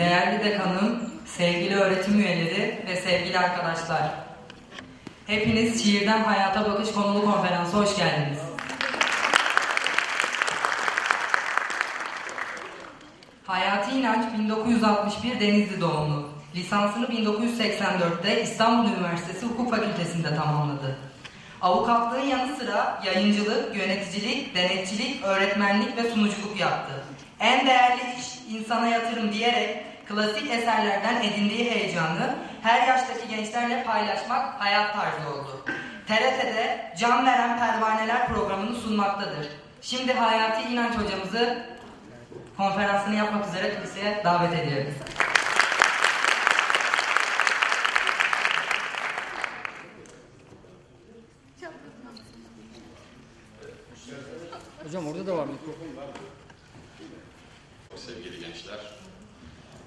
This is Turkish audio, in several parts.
Değerli dekanım, sevgili öğretim üyeleri ve sevgili arkadaşlar. Hepiniz Şiirden Hayata Bakış konulu konferansa hoş geldiniz. Hayati İnanç 1961 Denizli doğumlu. Lisansını 1984'te İstanbul Üniversitesi Hukuk Fakültesi'nde tamamladı. Avukatlığın yanı sıra yayıncılık, yöneticilik, denetçilik, öğretmenlik ve sunuculuk yaptı. En değerli iş insana yatırım diyerek klasik eserlerden edindiği heyecanı her yaştaki gençlerle paylaşmak hayat tarzı oldu. TRT'de Can Veren Pervaneler programını sunmaktadır. Şimdi Hayati İnanç hocamızı konferansını yapmak üzere kürsüye davet ediyoruz. Hocam orada da var mikrofon. Sevgili gençler,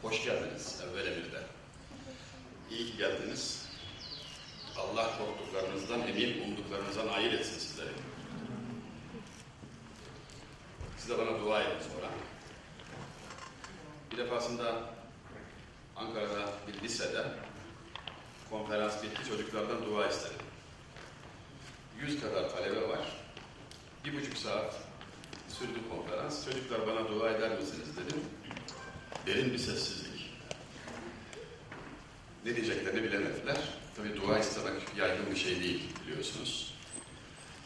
hoş geldiniz evvel emirde. İyi ki geldiniz. Allah korktuklarınızdan emin, umduklarınızdan ayır etsin sizleri. Siz de bana dua edin sonra. Bir defasında Ankara'da bir lisede konferans bitti, çocuklardan dua istedim. Yüz kadar talebe var. Bir buçuk saat sürdü konferans. Çocuklar bana dua eder misiniz dedim. Derin bir sessizlik. Ne diyeceklerini bilemediler. Tabi dua istemek yaygın bir şey değil biliyorsunuz.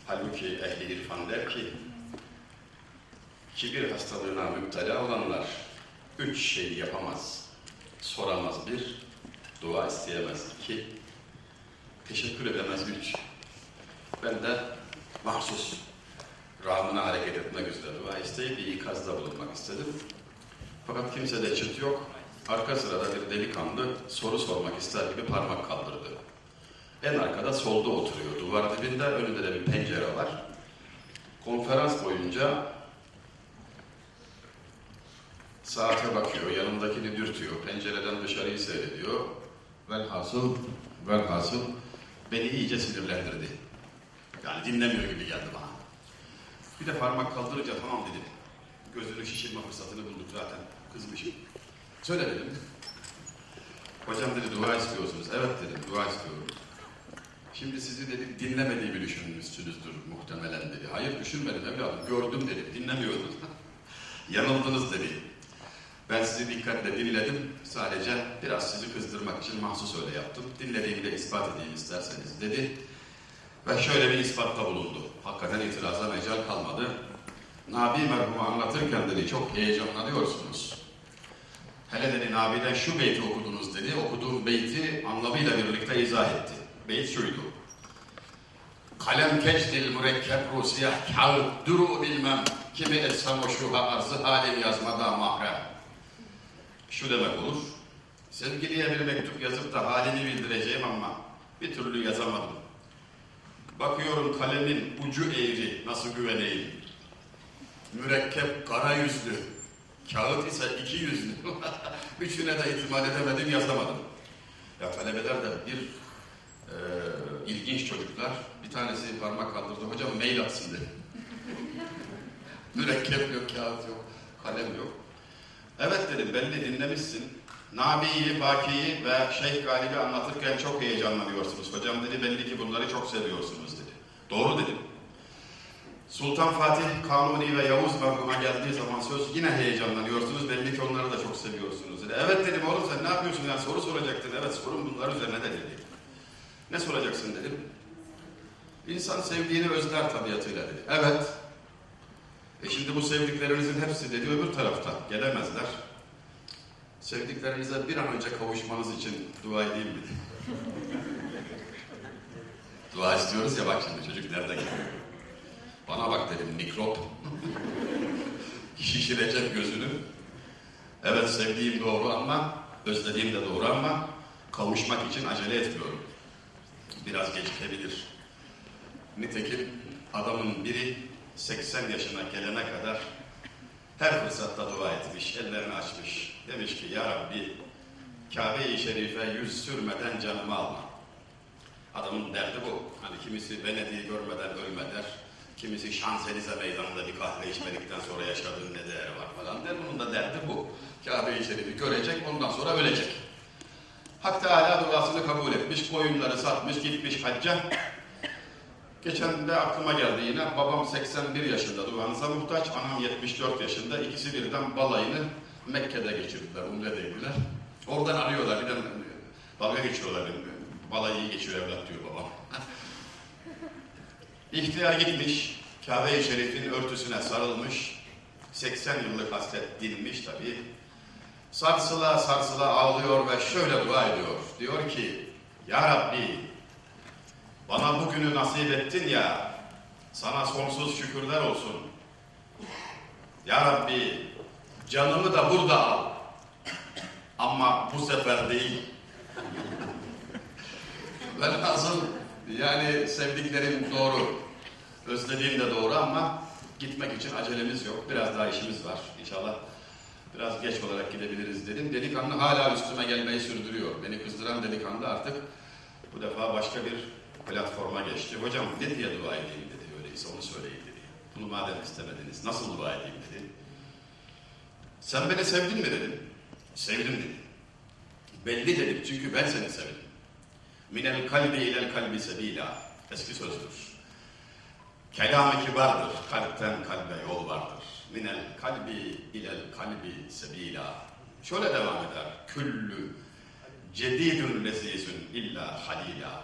Halbuki ehli irfan der ki kibir hastalığına müptela olanlar üç şey yapamaz. Soramaz bir, dua isteyemez iki, teşekkür edemez üç. Ben de mahsus rağmına hareket etmek üzere dua isteyip bir ikazda bulunmak istedim. Fakat kimsede çıt yok. Arka sırada bir delikanlı soru sormak ister gibi parmak kaldırdı. En arkada solda oturuyor. Duvar dibinde önünde de bir pencere var. Konferans boyunca saate bakıyor, yanındakini dürtüyor, pencereden dışarıyı seyrediyor. Velhasıl, velhasıl beni iyice sinirlendirdi. Yani dinlemiyor gibi geldi bana. Bir de parmak kaldırınca tamam dedim. Gözünü şişirme fırsatını bulduk zaten. Kızmışım. Söyle dedim. Hocam dedi dua istiyorsunuz. Evet dedim dua istiyorum. Şimdi sizi dedi dinlemediğimi düşünmüşsünüzdür muhtemelen dedi. Hayır düşünmedim evladım. Gördüm dedi. Dinlemiyordunuz. Yanıldınız dedi. Ben sizi dikkatle dinledim. Sadece biraz sizi kızdırmak için mahsus öyle yaptım. Dinlediğimi de ispat edeyim isterseniz dedi. Ve şöyle bir ispatta bulundu. Hakikaten itiraza mecal kalmadı. Nabi merhumu anlatırken dedi çok heyecanlanıyorsunuz. Hele dedi Nabi'den şu beyti okudunuz dedi. Okuduğum beyti anlamıyla birlikte izah etti. Beyt şuydu. Kalem keçdil mürekkep rusiyah kağıt duru bilmem kimi etsem o şuha arzı halim yazmada mahrem. Şu demek olur. Sevgiliye bir mektup yazıp da halini bildireceğim ama bir türlü yazamadım. Bakıyorum kalemin ucu eğri, nasıl güveneyim. Mürekkep kara yüzlü, kağıt ise iki yüzlü. Üçüne de itimat edemedim, yazamadım. Ya talebeler de bir e, ilginç çocuklar. Bir tanesi parmak kaldırdı, hocam mail atsın dedi. Mürekkep yok, kağıt yok, kalem yok. Evet dedim, belli dinlemişsin. Nabi'yi, Baki'yi ve Şeyh Galip'i anlatırken çok heyecanlanıyorsunuz. Hocam dedi belli ki bunları çok seviyorsunuz dedi. Doğru dedim. Sultan Fatih, Kanuni ve Yavuz merhuma geldiği zaman söz yine heyecanlanıyorsunuz. Belli ki onları da çok seviyorsunuz dedi. Evet dedim oğlum sen ne yapıyorsun? Yani soru soracaktın. Evet sorun bunlar üzerine de dedi. Ne soracaksın dedim. İnsan sevdiğini özler tabiatıyla dedi. Evet. E şimdi bu sevdiklerinizin hepsi dedi öbür tarafta. Gelemezler. Sevdiklerinize bir an önce kavuşmanız için dua edeyim mi? dua istiyoruz ya bak şimdi çocuk nerede geliyor. Bana bak dedim mikrop. Şişirecek gözünü. Evet sevdiğim doğru ama özlediğim de doğru ama kavuşmak için acele etmiyorum. Biraz gecikebilir. Nitekim adamın biri 80 yaşına gelene kadar her fırsatta dua etmiş, ellerini açmış. Demiş ki ya Rabbi Kabe-i Şerife yüz sürmeden canımı alma. Adamın derdi bu. Hani kimisi Venedik'i görmeden ölme der. Kimisi Şanselize meydanında bir kahve içmedikten sonra yaşadığın ne değeri var falan der. Bunun da derdi bu. Kabe-i Şerif'i görecek, ondan sonra ölecek. Hak Teala duasını kabul etmiş, koyunları satmış, gitmiş hacca. Geçen de aklıma geldi yine, babam 81 yaşında duanıza muhtaç, anam 74 yaşında. İkisi birden balayını Mekke'de geçirdiler, umredeydiler. Oradan arıyorlar, bir de dalga geçiyorlar. Balayı iyi geçiyor evlat diyor babam. İhtiyar gitmiş, Kabe-i Şerif'in örtüsüne sarılmış, 80 yıllık hasret dinmiş tabii. Sarsıla sarsıla ağlıyor ve şöyle dua ediyor. Diyor ki, Ya Rabbi, bana bugünü nasip ettin ya, sana sonsuz şükürler olsun. Ya Rabbi, canımı da burada al. Ama bu sefer değil. Velhasıl yani sevdiklerim doğru, özlediğim de doğru ama gitmek için acelemiz yok. Biraz daha işimiz var. İnşallah biraz geç olarak gidebiliriz dedim. Delikanlı hala üstüme gelmeyi sürdürüyor. Beni kızdıran delikanlı artık bu defa başka bir platforma geçti. Hocam ne diye dua edeyim dedi. Öyleyse onu söyleyin dedi. Bunu madem istemediniz nasıl dua edeyim. Sen beni sevdin mi dedim. Sevdim dedi. Belli dedim çünkü ben seni sevdim. Minel kalbi ilel kalbi sebila. Eski sözdür. Kelam-ı kibardır. Kalpten kalbe yol vardır. Minel kalbi ilel kalbi sebila. Şöyle devam eder. Küllü cedidun lezizun illa halila.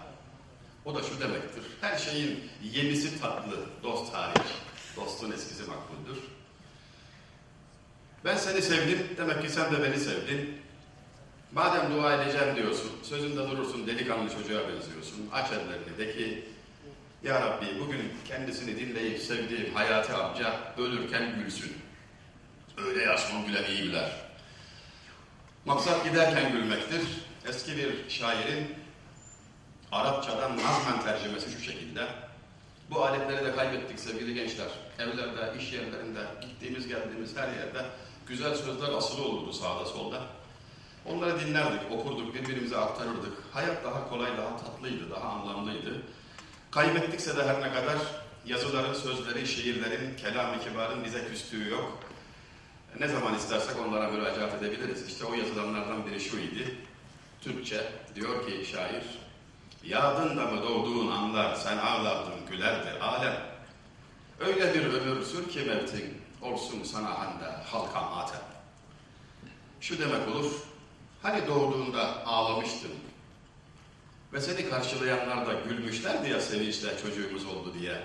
O da şu demektir. Her şeyin yenisi tatlı, dost hariç. Dostun eskisi makbuldür. Ben seni sevdim, demek ki sen de beni sevdin. Madem dua edeceğim diyorsun, sözünde durursun, delikanlı çocuğa benziyorsun. Aç ellerini de ki, Ya Rabbi bugün kendisini dinleyip sevdiğim Hayati amca ölürken gülsün. Öyle ya son gülen iyi güler. Maksat giderken gülmektir. Eski bir şairin Arapçadan nazmen tercümesi şu şekilde. Bu aletleri de kaybettik sevgili gençler. Evlerde, iş yerlerinde, gittiğimiz geldiğimiz her yerde güzel sözler asılı olurdu sağda solda. Onları dinlerdik, okurduk, birbirimize aktarırdık. Hayat daha kolay, daha tatlıydı, daha anlamlıydı. Kaybettikse de her ne kadar yazıların, sözleri, şiirlerin, kelam-ı kibarın bize küstüğü yok. Ne zaman istersek onlara müracaat edebiliriz. İşte o yazılanlardan biri şu idi. Türkçe diyor ki şair, Yadında mı doğduğun anlar sen ağlardın gülerdi alem. Öyle bir ömür sür ki mevtin olsun sana anda halka matem. Şu demek olur, hani doğduğunda ağlamıştın ve seni karşılayanlar da gülmüşlerdi ya sevinçle çocuğumuz oldu diye.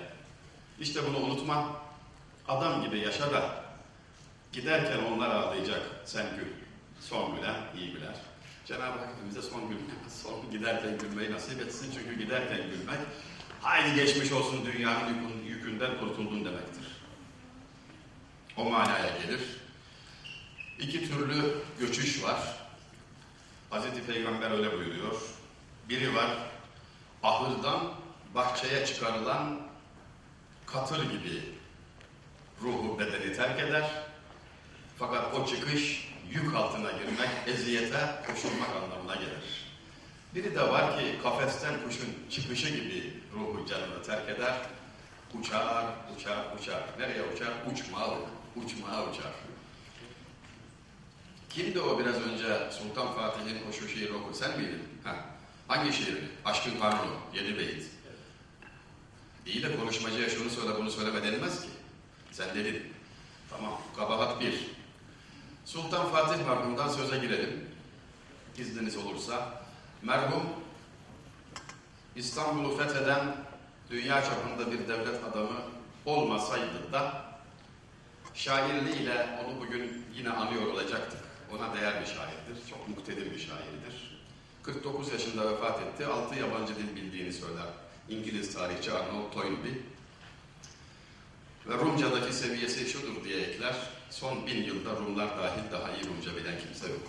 İşte bunu unutma, adam gibi yaşa da giderken onlar ağlayacak, sen gül. Son gülen iyi güler. Cenab-ı Hak hepimize son gülme, son giderken gülmeyi nasip etsin. Çünkü giderken gülmek, haydi geçmiş olsun dünyanın yükün- yükünden kurtuldun demektir. O manaya gelir. İki türlü göçüş var. Hazreti Peygamber öyle buyuruyor. Biri var, ahırdan bahçeye çıkarılan katır gibi ruhu bedeni terk eder. Fakat o çıkış yük altına girmek, eziyete koşulmak anlamına gelir. Biri de var ki kafesten kuşun çıkışı gibi ruhu canını terk eder. Uçar, uçar, uçar. Nereye uçar? Uçmağa, uçmağa uçar. Kimdi o biraz önce Sultan Fatih'in o şu şiiri oku? Sen miydin? Ha. Hangi şiiri? Aşkın Kanunu, Yedi Beyit. İyi de konuşmacıya şunu söyle bunu söyleme denilmez ki. Sen dedin. Tamam, kabahat bir. Sultan Fatih merhumdan söze girelim. İzniniz olursa. Merhum İstanbul'u fetheden dünya çapında bir devlet adamı olmasaydı da şairliğiyle onu bugün yine anıyor olacaktık. Ona değer bir şairdir. Çok muktedir bir şairdir. 49 yaşında vefat etti. 6 yabancı dil bildiğini söyler. İngiliz tarihçi Arnold Toynbee. Ve Rumca'daki seviyesi şudur diye ekler. Son bin yılda Rumlar dahil daha iyi Rumca bilen kimse yok.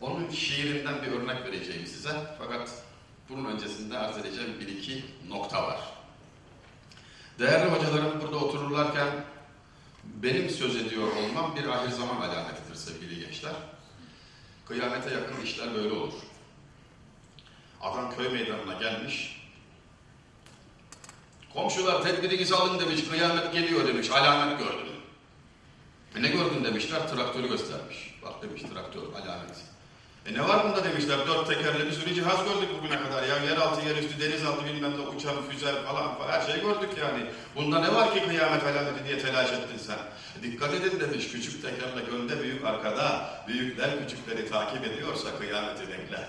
Onun şiirinden bir örnek vereceğim size. Fakat bunun öncesinde arz edeceğim bir iki nokta var. Değerli hocalarım burada otururlarken benim söz ediyor olmam bir ahir zaman alametidir sevgili gençler. Kıyamete yakın işler böyle olur. Adam köy meydanına gelmiş. Komşular tedbirinizi alın demiş, kıyamet geliyor demiş, alamet gördüm. E ne gördün demişler, traktörü göstermiş. Bak demiş traktör, alamet. E ne var bunda demişler, dört tekerli bir sürü cihaz gördük bugüne kadar. Ya yeraltı, yerüstü, denizaltı bilmem ne, uçan, füze falan, falan her şey gördük yani. Bunda ne var ki kıyamet alameti diye telaş ettin sen? Dikkat edin demiş, küçük tekerlek önde, büyük arkada. Büyükler küçükleri takip ediyorsa kıyameti bekle.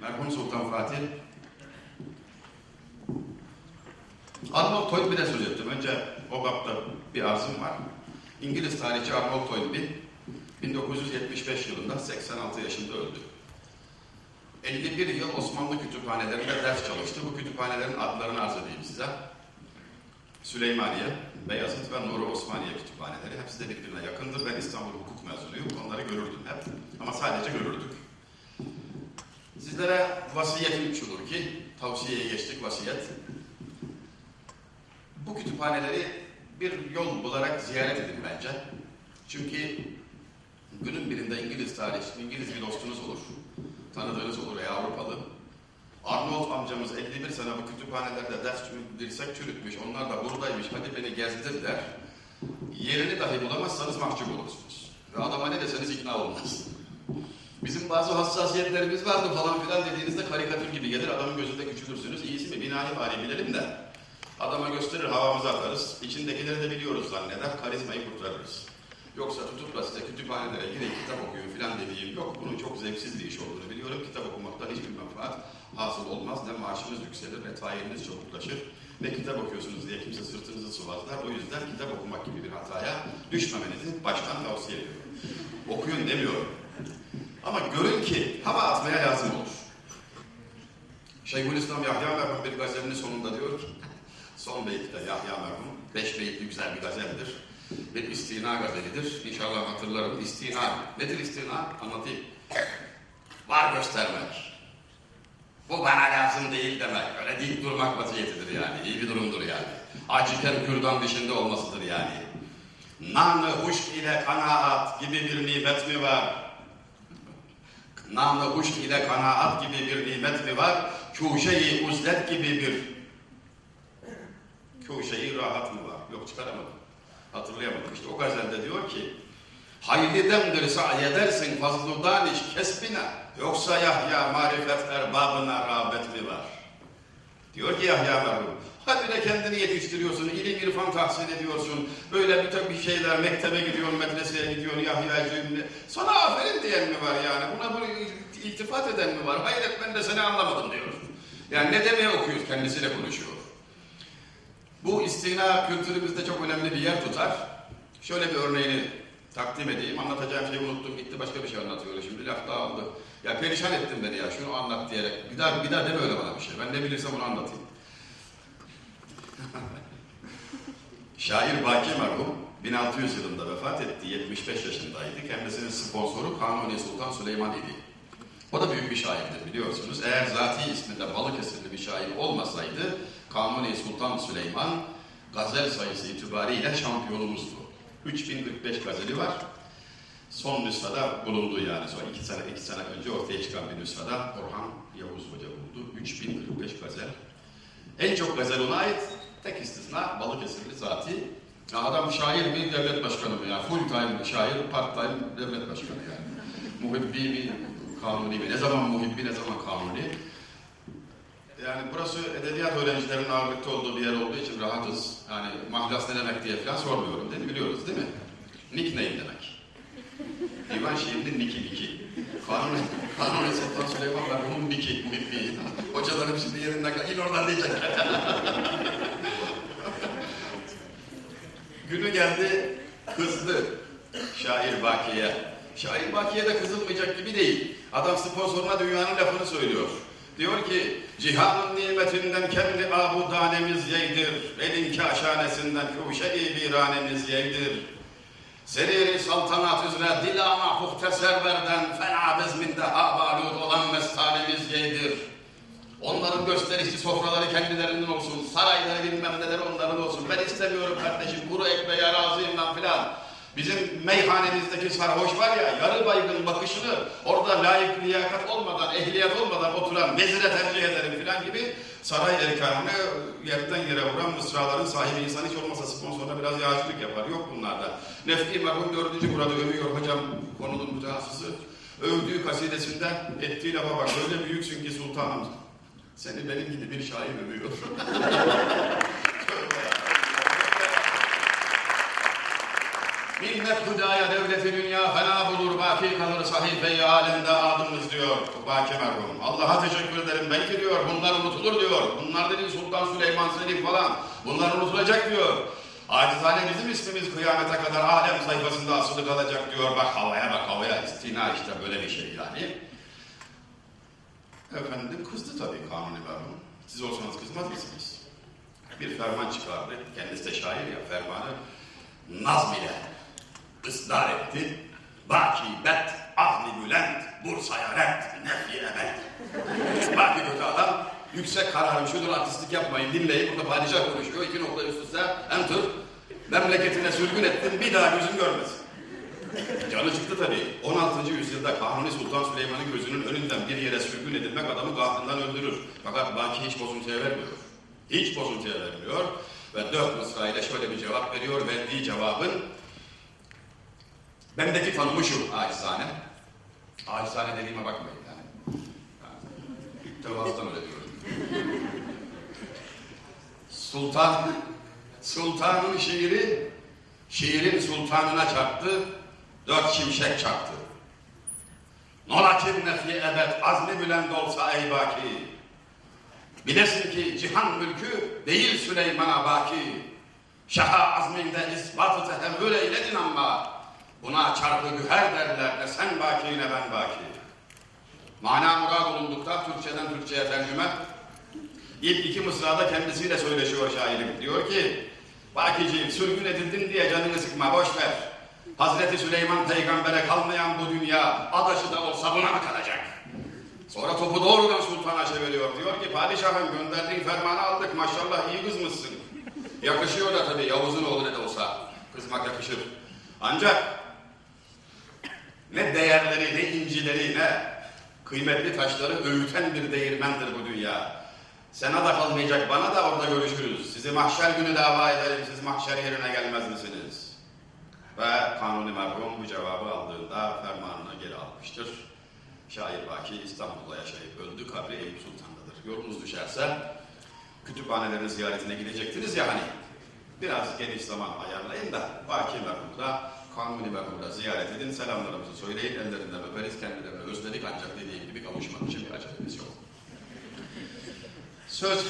Merhum Sultan Fatih Arnold Toynbee'den söz ettim. Önce o bapta bir arzım var. İngiliz tarihçi Arnold Toynbee 1975 yılında 86 yaşında öldü. 51 yıl Osmanlı kütüphanelerinde ders çalıştı. Bu kütüphanelerin adlarını arz edeyim size. Süleymaniye, Beyazıt ve Nuri Osmaniye kütüphaneleri. Hepsi de birbirine yakındır. Ben İstanbul Hukuk mezunuyum. Onları görürdüm hep. Ama sadece görürdük. Sizlere vasiyetim şudur ki, tavsiyeye geçtik vasiyet. Bu kütüphaneleri bir yol bularak ziyaret edin bence. Çünkü günün birinde İngiliz tarih, İngiliz bir dostunuz olur, tanıdığınız olur veya Avrupalı. Arnold amcamız 51 sene bu kütüphanelerde ders dirsek çürütmüş, onlar da buradaymış, hadi beni gezdir der. Yerini dahi bulamazsanız mahcup olursunuz. Ve adama ne deseniz ikna olmaz. Bizim bazı hassasiyetlerimiz vardı falan filan dediğinizde karikatür gibi gelir. Adamın gözünde küçülürsünüz. İyisi mi? Bari bilelim de. Adama gösterir havamızı atarız. İçindekileri de biliyoruz zanneder. Karizmayı kurtarırız. Yoksa tutup da size kütüphanelere girin kitap okuyun filan dediğim yok. Bunun çok zevksiz bir iş olduğunu biliyorum. Kitap okumaktan hiçbir menfaat hasıl olmaz. Ne maaşınız yükselir ne tayininiz çabuklaşır. Ne kitap okuyorsunuz diye kimse sırtınızı sıvazlar. O yüzden kitap okumak gibi bir hataya düşmemenizi baştan tavsiye ediyorum. Okuyun demiyorum. Ama görün ki hava atmaya lazım olur. Şeyhülislam Yahya merhum bir gazelinin sonunda diyor son beytte Yahya merhum, beş beyitli güzel bir gazeldir. Bir istina gazelidir. İnşallah hatırlarım. İstina. Nedir istina? Anlatayım. Var göstermek. Bu bana lazım değil demek. Öyle deyip durmak vaziyetidir yani. İyi bir durumdur yani. Acıken kürdan dışında olmasıdır yani. Nanı huşk ile kanaat gibi bir nimet mi var? Namı huşk ile kanaat gibi bir nimet mi var? Kuşe-i uzlet gibi bir kuşe-i rahat mı var? Yok çıkaramadım. Hatırlayamadım. İşte o gazelde diyor ki Hayli demdir sa'i edersin fazlu daniş kesbine Yoksa Yahya marifet erbabına rağbet mi var? Diyor ki Yahya merhum Hadi de kendini yetiştiriyorsun, ilim irfan tahsil ediyorsun. Böyle bir takım şeyler, mektebe gidiyorsun, medreseye gidiyorsun, Yahya'cığım. Sana aferin diyen mi var yani? Buna bu iltifat eden mi var? Hayret ben de seni anlamadım diyor. Yani ne demeye okuyor, kendisiyle konuşuyor. Bu istina kültürümüzde çok önemli bir yer tutar. Şöyle bir örneğini takdim edeyim. Anlatacağım şeyi unuttum, gitti başka bir şey anlatıyor. Şimdi laf dağıldı. Ya perişan ettin beni ya, şunu anlat diyerek. Bir daha, bir daha deme öyle bana bir şey. Ben ne bilirsem onu anlatayım. Şair Baki merhum 1600 yılında vefat etti. 75 yaşındaydı. Kendisinin sponsoru Kanuni Sultan Süleyman idi. O da büyük bir şairdir biliyorsunuz. Eğer zati isminde Balıkesirli bir şair olmasaydı Kanuni Sultan Süleyman gazel sayısı itibariyle şampiyonumuzdu. 3045 gazeli var. Son nüshada bulundu yani. Son iki sene, iki sene önce ortaya çıkan bir nüshada Orhan Yavuz Hoca buldu. 3045 gazel. En çok gazel ona ait. Tek istisna Balıkesirli zati. Ya adam şair mi, devlet başkanı mı ya? Full time şair, part time devlet başkanı yani. Muhibbi mi, kanuni mi? Ne zaman muhibbi, ne zaman kanuni? Yani burası edebiyat öğrencilerinin ağırlıkta olduğu bir yer olduğu için rahatız. Yani mahlas ne demek diye falan sormuyorum mi? Biliyoruz değil mi? Nickname demek. Divan şiirinin Niki Niki. Kanuni, Kanuni Sultan Süleyman merhumun Niki, muhibbi. Hocalarım şimdi yerinden kalk, in oradan diyecek. Günü geldi, kızdı şair Baki'ye. Şair Baki'ye de kızılmayacak gibi değil. Adam sponsoruna dünyanın lafını söylüyor. Diyor ki, cihanın nimetinden kendi abudanemiz yeydir. Elin kaşanesinden kuşe-i viranemiz yeydir. Seriri saltanat üzere dilama muhteser verden fena bezminde habalud olan mestanemiz yeydir. Onların gösterişli sofraları kendilerinden olsun, sarayları bilmem neler onların olsun. Ben istemiyorum kardeşim, kuru ekmeğe razıyım ben filan. Bizim meyhanemizdeki sarhoş var ya, yarı baygın bakışını orada layık liyakat olmadan, ehliyet olmadan oturan vezire tercih ederim filan gibi saray erkanını yerden yere vuran mısraların sahibi insan hiç olmasa sponsorda biraz yağcılık yapar. Yok bunlarda. Nefki merhum dördüncü burada övüyor hocam konunun mütehassısı. Övdüğü kasidesinde ettiği lafa bak öyle büyüksün ki sultanım. Seni benim gibi bir şair övüyor. Minnet hudaya devleti dünya fena bulur baki kalır sahife-i alemde adımız diyor Baki merhum. Allah'a teşekkür ederim belki diyor bunlar unutulur diyor. Bunlar dedi Sultan Süleyman Selim falan. Bunlar unutulacak diyor. Acizane bizim ismimiz kıyamete kadar alem sayfasında asılı kalacak diyor. Bak havaya bak havaya istina işte böyle bir şey yani. Efendim kızdı tabii kanuni merhum. Siz olsanız kızmaz mısınız? Bir ferman çıkardı. Kendisi de şair ya fermanı. Nazm ile ısrar etti. Baki bet, ahli bülent, Bursa'ya ret, nefi ebed. Baki kötü adam, yüksek kararım şudur artistlik yapmayın dinleyin. Burada padişah konuşuyor, iki nokta üst üste, enter. Memleketine sürgün ettin, bir daha gözüm görmesin. Canı çıktı tabii. 16. yüzyılda Kanuni Sultan Süleyman'ın gözünün önünden bir yere sürgün edilmek adamı kahrından öldürür. Fakat Baki hiç bozuntuya vermiyor. Hiç bozuntuya vermiyor. Ve dört mısra ile şöyle bir cevap veriyor. Verdiği cevabın bendeki tanımı şu acizane. Acizane dediğime bakmayın yani. yani Tevazıdan öyle diyorum. Sultan, sultanın şiiri, şiirin sultanına çarptı, dört şimşek çaktı. Nolakin nefi ebed azmi bülend olsa ey baki. Bilesin ki cihan mülkü değil Süleyman'a baki. Şaha azminde ispatı tehemmül eyledin ama buna çarpı güher derler ne sen baki ne ben baki. Mana murad olundukta Türkçeden Türkçe'ye tercüme. İlk iki mısrada kendisiyle söyleşiyor şairim. Diyor ki, Bakiciğim sürgün edildin diye canını sıkma boş ver. Hazreti Süleyman peygambere kalmayan bu dünya adaşı da olsa buna mı kalacak? Sonra topu doğrudan sultana çeviriyor. Diyor ki padişahım gönderdiğin fermanı aldık maşallah iyi kızmışsın. Yakışıyor da tabii Yavuz'un oğlu ne de olsa. Kızmak yakışır. Ancak ne değerleri ne incileri ne kıymetli taşları öğüten bir değirmendir bu dünya. Sana da kalmayacak bana da orada görüşürüz. Sizi mahşer günü dava ederim siz mahşer yerine gelmez misiniz? Ve kanuni merhum bu cevabı aldığında fermanına geri almıştır. Şair Baki İstanbul'da yaşayıp öldü. Kabri Eyüp Sultan'dadır. Yolunuz düşerse kütüphanelerin ziyaretine gidecektiniz ya hani. Biraz geniş zaman ayarlayın da Baki merhumda, Kanuni merhumda ziyaret edin. Selamlarımızı söyleyin. Ellerinden öperiz. Kendilerini özledik ancak dediğim gibi kavuşmak için bir acelemiz yok. Söz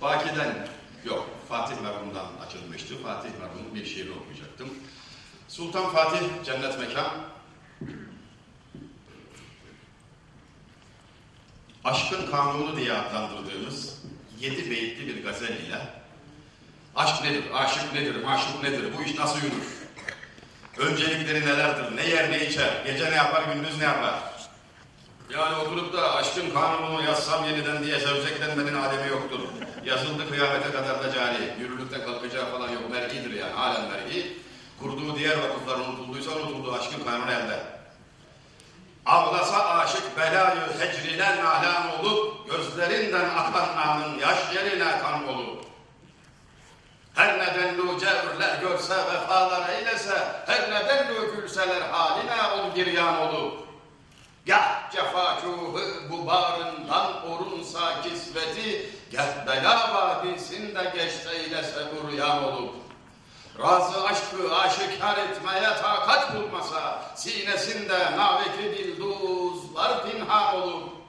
Baki'den yok. Fatih merhumdan açılmıştı. Fatih merhumun bir şiirini okuyacaktım. Sultan Fatih cennet mekan Aşkın Kanunu diye adlandırdığımız yedi beyitli bir gazel ile aşk nedir, aşık nedir, maşuk nedir, bu iş nasıl yürür? Öncelikleri nelerdir, ne yer ne içer, gece ne yapar, gündüz ne yapar? Yani oturup da aşkın kanununu yazsam yeniden diye zevzeklenmenin alemi yoktur. Yazıldı kıyamete kadar da cari, yürürlükte kalkacağı falan yok, mer'idir yani, halen mer'i. Kurduğu diğer vakıflar unutulduysa unutuldu, aşkın kanunu elde. Ağlasa aşık belayı hecrine nalan olup, gözlerinden akan anın yaş yerine kan olup. Her nedenli cevrler görse vefalar eylese, her nedenli gülseler haline ol giryan olup. Gah cefakuhu bu barından orunsa kisveti, gah bela vadisinde geçse eylese uryan olup. Razı aşkı aşikar etmeye takat bulmasa, sinesinde naveki dilduzlar pinhan olur.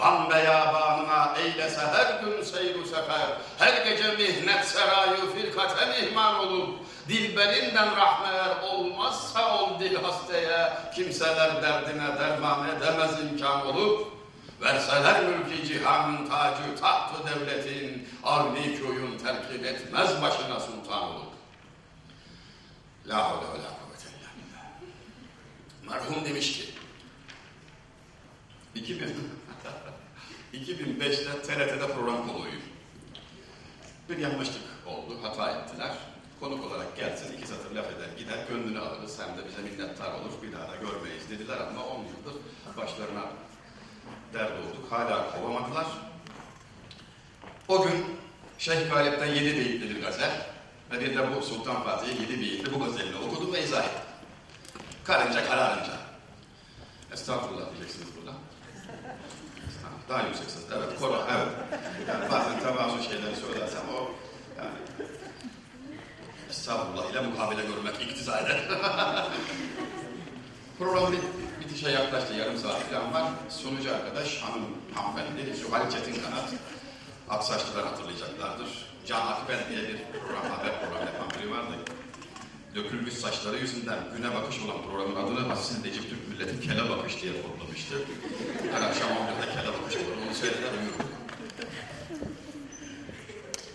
Gam beyabanına eylese her gün seyru sefer, her gece mihnet serayı firkaten ihmal olur. Dilberinden rahmeler olmazsa ol dil hastaya, kimseler derdine derman edemez imkan olup. Verseler mülki cihanın tacı tahtı devletin, avni köyün terkip etmez başına sultan olur. La havle ve la kuvvete illa billah. Merhum demiş ki 2000 2005'te TRT'de program konuğuyum. Bir yanlışlık oldu, hata ettiler. konuk olarak gelsin, iki satır laf eder gider, gönlünü alırız, hem de bize minnettar olur, bir daha da görmeyiz dediler ama 10 yıldır başlarına dert olduk, hala kovamadılar. O gün Şeyh Galip'ten yedi beyitli bir gazel ve bir de bu Sultan Fatih'e yedi beyitli bu gazelini okudum ve izah ettim. Karınca kararınca. Estağfurullah diyeceksiniz burada. Estağfurullah. Daha yüksek ses. Evet, koro, evet. Yani bazen tevazu şeyleri söylersem o yani estağfurullah ile mukabele görmek iktiza eder. Program bit bitişe yaklaştı. Yarım saat falan var. Sunucu arkadaş hanım, hanımefendi Zuhal Çetin Kanat. Aksaçlılar hatırlayacaklardır. Can Akbel diye bir program, haber programı yapan biri vardı. Dökülmüş saçları yüzünden güne bakış olan programın adını Asil Necip Türk Milleti Kele Bakış diye kodlamıştı. Her akşam 11'de Kele Bakış olur. Onu seyreder uyurum.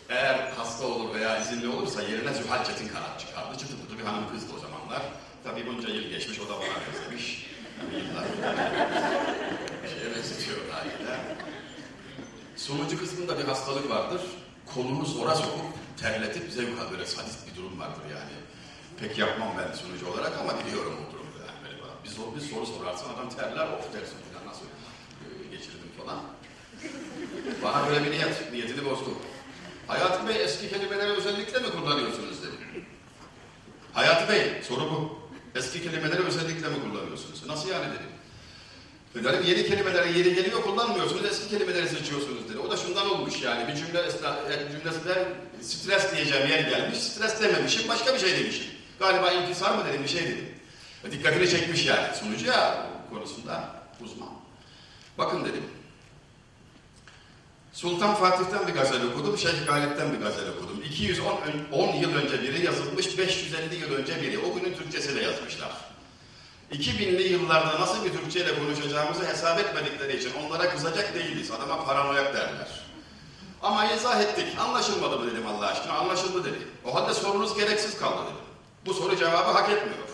Eğer hasta olur veya izinli olursa yerine Zühal Çetin Kanat çıkardı. Çıtı pıtı bir hanım kızdı o zamanlar. Tabii bunca yıl geçmiş, o da bana benzemiş. Yani yıllar bir şeye benzetiyor haliyle. Sonucu kısmında bir hastalık vardır. Kolunu zora sokup terletip zevk böyle sadist bir durum vardır yani. Pek yapmam ben sonucu olarak ama biliyorum o durumu yani böyle bana. Bir, sor, bir soru sorarsın adam terler of dersin falan nasıl e, geçirdim falan. Bana böyle bir niyet, niyetini bozdu. Hayati Bey eski kelimeleri özellikle mi kullanıyorsunuz dedi. Hayati Bey soru bu. Eski kelimeleri özellikle mi kullanıyorsunuz? Nasıl yani dedim. Dedim yeni kelimeleri yeri geliyor kullanmıyorsunuz, eski kelimeleri seçiyorsunuz dedi. O da şundan olmuş yani bir cümle esna- cümlesinden stres diyeceğim yer gelmiş, stres dememişim, başka bir şey demişim. Galiba inkisar mı dedim bir şey dedim. Dikkatini çekmiş yani sunucu ya konusunda uzman. Bakın dedim. Sultan Fatih'ten bir gazel okudum, Şeyh Galip'ten bir gazel okudum. 210 ön- 10 yıl önce biri yazılmış, 550 yıl önce biri. O günün Türkçesiyle yazmışlar. 2000'li yıllarda nasıl bir Türkçeyle konuşacağımızı hesap etmedikleri için onlara kızacak değiliz. Adama paranoyak derler. Ama izah ettik. Anlaşılmadı mı dedim Allah aşkına. Anlaşıldı dedi. O halde sorunuz gereksiz kaldı dedim. Bu soru cevabı hak etmiyor.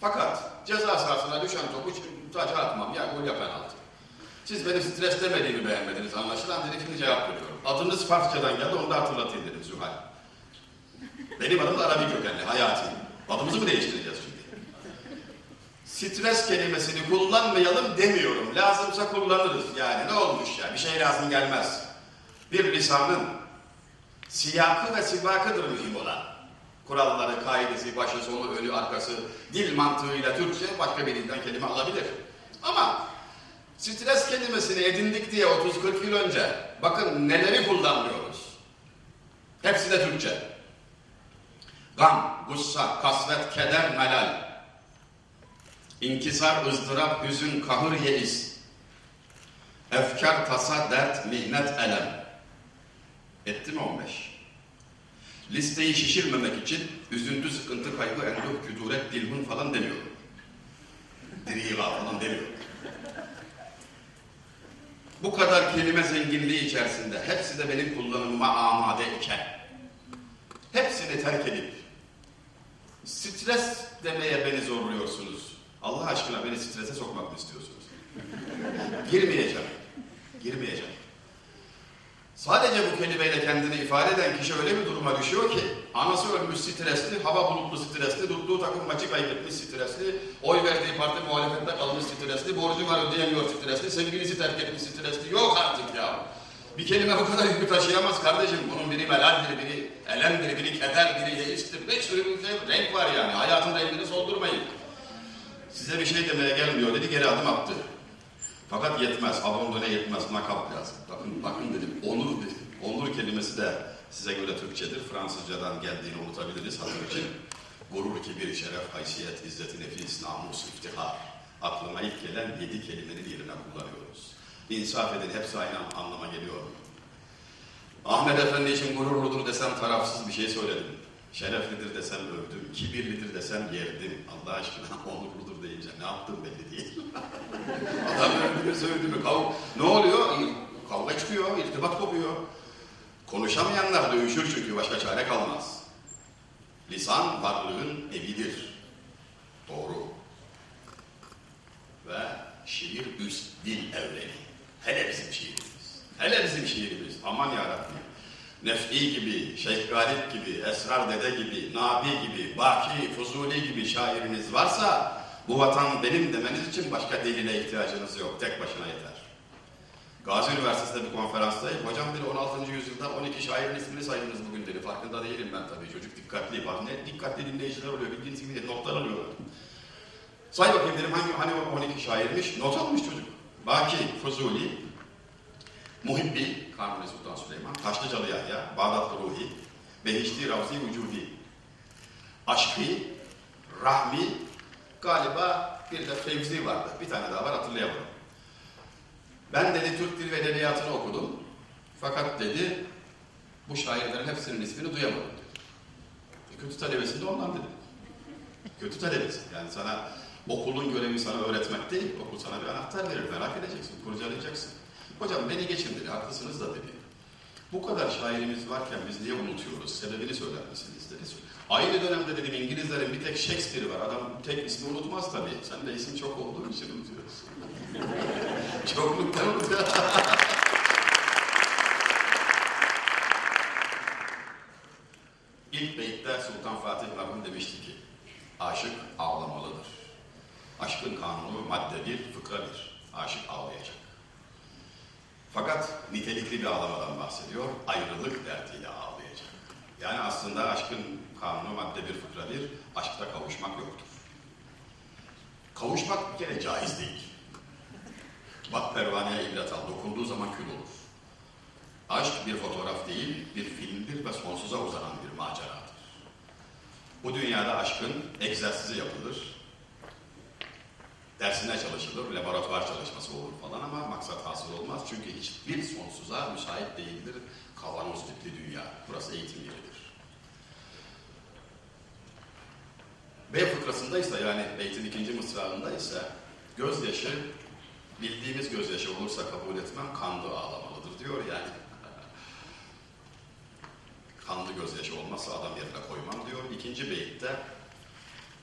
Fakat ceza sahasına düşen topu taca atmam. Ya gol yapan altı. Siz benim stres demediğimi beğenmediniz anlaşılan dedim şimdi cevap veriyorum. Adınız Farsçadan geldi onu da hatırlatayım dedim Zühal. Benim adım da Arabi kökenli, Hayati. Adımızı mı değiştireceğiz şimdi? Stres kelimesini kullanmayalım demiyorum. Lazımsa kullanırız. Yani ne olmuş ya? Bir şey lazım gelmez. Bir lisanın siyakı ve sibakıdır mühim olan. Kuralları, kaidesi, başı, sonu, önü, arkası, dil mantığıyla Türkçe başka bir dilden kelime alabilir. Ama stres kelimesini edindik diye 30-40 yıl önce bakın neleri kullanmıyoruz. Hepsi de Türkçe. Gam, gussa, kasvet, keder, melal. İnkisar, ızdırap, hüzün, kahır, yeis. Efkar, tasa, dert, mihnet, elem. Etti mi 15? Listeyi şişirmemek için üzüntü, sıkıntı, kaygı, enduh, küduret, dilhun falan demiyorum. Diriva falan demiyorum. Bu kadar kelime zenginliği içerisinde hepsi de benim kullanımıma amade iken hepsini terk edip stres demeye beni zorluyorsunuz. Allah aşkına beni strese sokmak mı istiyorsunuz? Girmeyeceğim. Girmeyeceğim. Sadece bu kelimeyle kendini ifade eden kişi öyle bir duruma düşüyor ki anası ölmüş stresli, hava bulutlu stresli, tuttuğu takım maçı kaybetmiş stresli, oy verdiği parti muhalefette kalmış stresli, borcu var ödeyemiyor stresli, sevgilisi terk etmiş stresli. Yok artık ya. Bir kelime bu kadar yükü taşıyamaz kardeşim. Bunun biri melaldir, biri elemdir, biri keder, biri yeistir. Bir sürü bir şey, renk var yani. Hayatın rengini soldurmayın. Size bir şey demeye gelmiyor dedi, geri adım attı. Fakat yetmez, abondone yetmez, nakap lazım. Bakın, bakın dedim, onur. Onur kelimesi de size göre Türkçedir. Fransızcadan geldiğini unutabiliriz hatır için. Gurur, kibir, şeref, haysiyet, izzet, nefis, namus, iftihar. Aklıma ilk gelen yedi kelimenin yerine kullanıyoruz. İnsaf edin, hepsi aynı anlama geliyor. Ahmet Efendi için gururludur desem tarafsız bir şey söyledim. Şereflidir desem övdüm, kibirlidir desem yerdim. Allah aşkına onurludur deyince ne yaptım belli değil. Adam övdü mü sövdü mü kav ne oluyor? Kavga çıkıyor, irtibat kopuyor. Konuşamayanlar dövüşür çünkü başka çare kalmaz. Lisan varlığın evidir. Doğru. Ve şiir üst dil evreni. Hele bizim şiirimiz. Hele bizim şiirimiz. Aman yarabbim. Nef'i gibi, Şeyh Galip gibi, Esrar Dede gibi, Nabi gibi, Baki, Fuzuli gibi şairiniz varsa bu vatan benim demeniz için başka delile ihtiyacınız yok. Tek başına yeter. Gazi Üniversitesi'nde bir konferanstayım. Hocam bir 16. yüzyılda 12 şairin ismini saydınız bugün dedi. Farkında değilim ben tabii. Çocuk dikkatli. Ne dikkatli dinleyiciler oluyor. Bildiğiniz gibi notlar alıyorlar. Say bakayım dedim hangi hani o 12 şairmiş? Not almış çocuk. Baki, Fuzuli, Muhibbi, Kanuni Sultan Süleyman, Taşlıcalı Yahya, Bağdatlı Ruhi, Behişti Ravzi Vücudi, Aşkı, Rahmi, galiba bir de Fevzi vardı. Bir tane daha var hatırlayamadım. Ben dedi Türk Dil ve Edebiyatı'nı okudum. Fakat dedi bu şairlerin hepsinin ismini duyamadım dedi. E, kötü talebesi de ondan dedi. Kötü talebesi. Yani sana okulun görevi sana öğretmek değil. Okul sana bir anahtar verir. Merak edeceksin, kurcalayacaksın. Hocam beni geçin dedi. Haklısınız da dedi. Bu kadar şairimiz varken biz niye unutuyoruz? Sebebini söyler misiniz dedi. Aynı dönemde dedim İngilizlerin bir tek Shakespeare var. Adam tek ismi unutmaz tabii. Sen de isim çok olduğu için unutuyorsun. Çokluktan unutuyor. İlk beytte Sultan Fatih merhum demişti ki, aşık ağlamalıdır. Aşkın kanunu madde bir, fıkra bir. Aşık ağlayacak. Fakat nitelikli bir ağlamadan bahsediyor, ayrılık derdiyle ağlayacak. Yani aslında aşkın kanunu madde bir, fıkra bir, aşkta kavuşmak yoktur. Kavuşmak bir kere caiz değil. Bak pervaneye ibret al, dokunduğu zaman kül olur. Aşk bir fotoğraf değil, bir filmdir ve sonsuza uzanan bir maceradır. Bu dünyada aşkın egzersizi yapılır, dersine çalışılır, laboratuvar çalışması olur falan ama maksat hasıl olmaz. Çünkü hiçbir sonsuza müsait değildir kavanoz tipli dünya. Burası eğitim yeridir. B fıkrasında ise yani beytin ikinci mısrağında ise gözyaşı bildiğimiz gözyaşı olursa kabul etmem kanlı ağlamalıdır diyor yani. kanlı gözyaşı olmazsa adam yerine koymam diyor. İkinci beyitte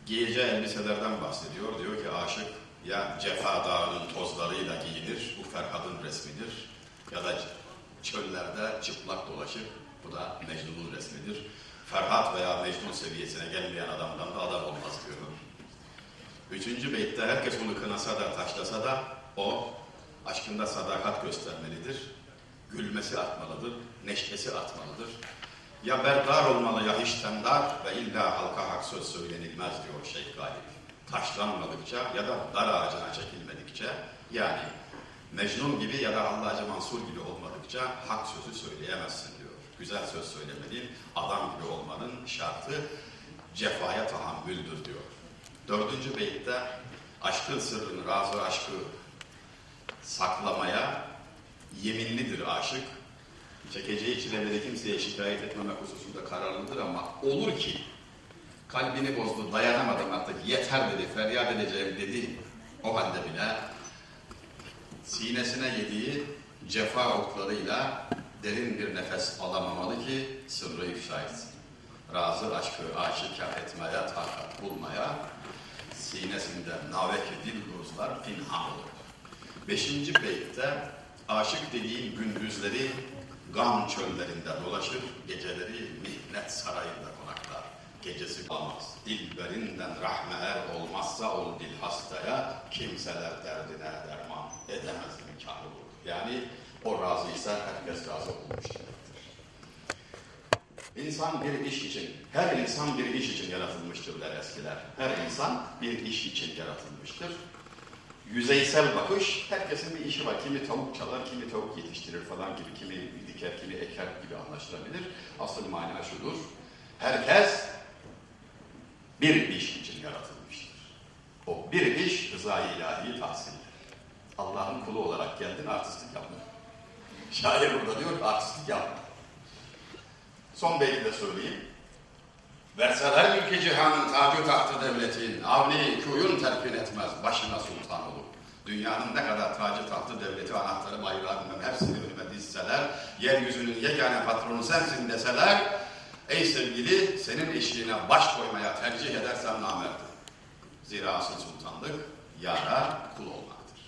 giyeceği elbiselerden bahsediyor. Diyor ki aşık ya cefa dağının tozlarıyla giyinir, bu Ferhad'ın resmidir. Ya da çöllerde çıplak dolaşır, bu da Mecnun'un resmidir. Ferhat veya Mecnun seviyesine gelmeyen adamdan da adam olmaz diyor. Üçüncü beytte herkes onu kınasa da taşlasa da o aşkında sadakat göstermelidir. Gülmesi artmalıdır, neşesi artmalıdır. Ya berdar olmalı ya hiç tendar ve illa halka hak söz söylenilmez diyor Şeyh Galip. Taşlanmadıkça ya da dar ağacına çekilmedikçe yani Mecnun gibi ya da Hallacı Mansur gibi olmadıkça hak sözü söyleyemezsin diyor. Güzel söz söylemeliyim, adam gibi olmanın şartı cefaya tahammüldür diyor. Dördüncü beytte aşkın sırrını, razı aşkı saklamaya yeminlidir aşık. Çekeceği çileleri kimseye şikayet etmemek hususunda kararlıdır ama olur ki kalbini bozdu, dayanamadım artık yeter dedi, feryat edeceğim dedi. O halde bile sinesine yediği cefa oklarıyla derin bir nefes alamamalı ki sırrı ifşa etsin. Razı aşkı aşikar etmeye, takat bulmaya, sinesinde navek dil ruzlar pinhan olur. Beşinci beytte aşık dediğin gündüzleri gam çöllerinde dolaşır, geceleri mihnet sarayında. Gecesi olmaz. Dilberinden rahme er olmazsa ol dil hastaya, kimseler derdine derman edemez imkan olur. Yani o razıysa herkes razı olmuş demektir. İnsan bir iş için, her insan bir iş için yaratılmıştır der eskiler. Her insan bir iş için yaratılmıştır. Yüzeysel bakış, herkesin bir işi var. Kimi tavuk çalar, kimi tavuk yetiştirir falan gibi, kimi diker, kimi eker gibi anlaşılabilir. Asıl mana şudur. Herkes bir iş için yaratılmıştır. O bir iş rızayı ilahiyi tahsildir. Allah'ın kulu olarak geldin, artistlik yapma. Şair burada diyor ki artistlik yapma. Son beyti de söyleyeyim. Verseler ülke cihanın tacı tahtı devletin, avni kuyun terkin etmez, başına sultan olur. Dünyanın ne kadar tacı tahtı devleti, anahtarı, bayrağı bilmem hepsini önüme dizseler, yeryüzünün yegane patronu sensin deseler, ey sevgili senin eşiğine baş koymaya tercih edersem namerdim. Zira asıl sultanlık yara kul olmaktır.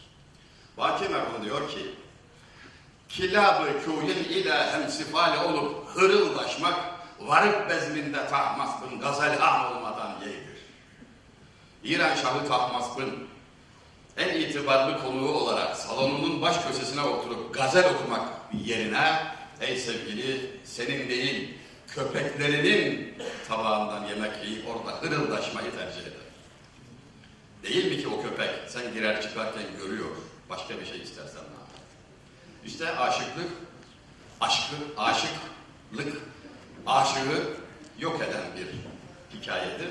Vaki merhum diyor ki, Kilabı köyün ile hemsifale olup hırıldaşmak, varık bezminde Tahmasp'ın gazel an olmadan yeğdir. İran Şahı Tahmasp'ın en itibarlı konuğu olarak salonunun baş köşesine oturup gazel okumak yerine ey sevgili senin değil köpeklerinin tabağından yemek yiyip orada hırıldaşmayı tercih eder. Değil mi ki o köpek sen girer çıkarken görüyor başka bir şey istersen ne yapar? İşte aşıklık, aşkı, aşıklık, aşığı yok eden bir hikayedir.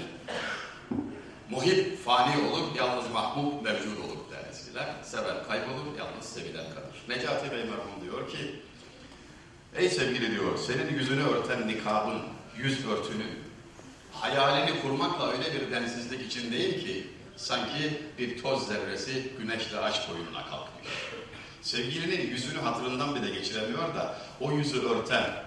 Muhip fani olur, yalnız mahbub mevcud olur der eskiler. Seven kaybolur, yalnız sevilen kalır. Necati Bey merhum diyor ki, Ey sevgili diyor, senin yüzünü örten nikabın, yüz örtünü, hayalini kurmakla öyle bir densizlik içindeyim ki, sanki bir toz zerresi güneşle aşk boyununa kalkmış. Sevgilinin yüzünü hatırından bile geçiremiyor da, o yüzü örten,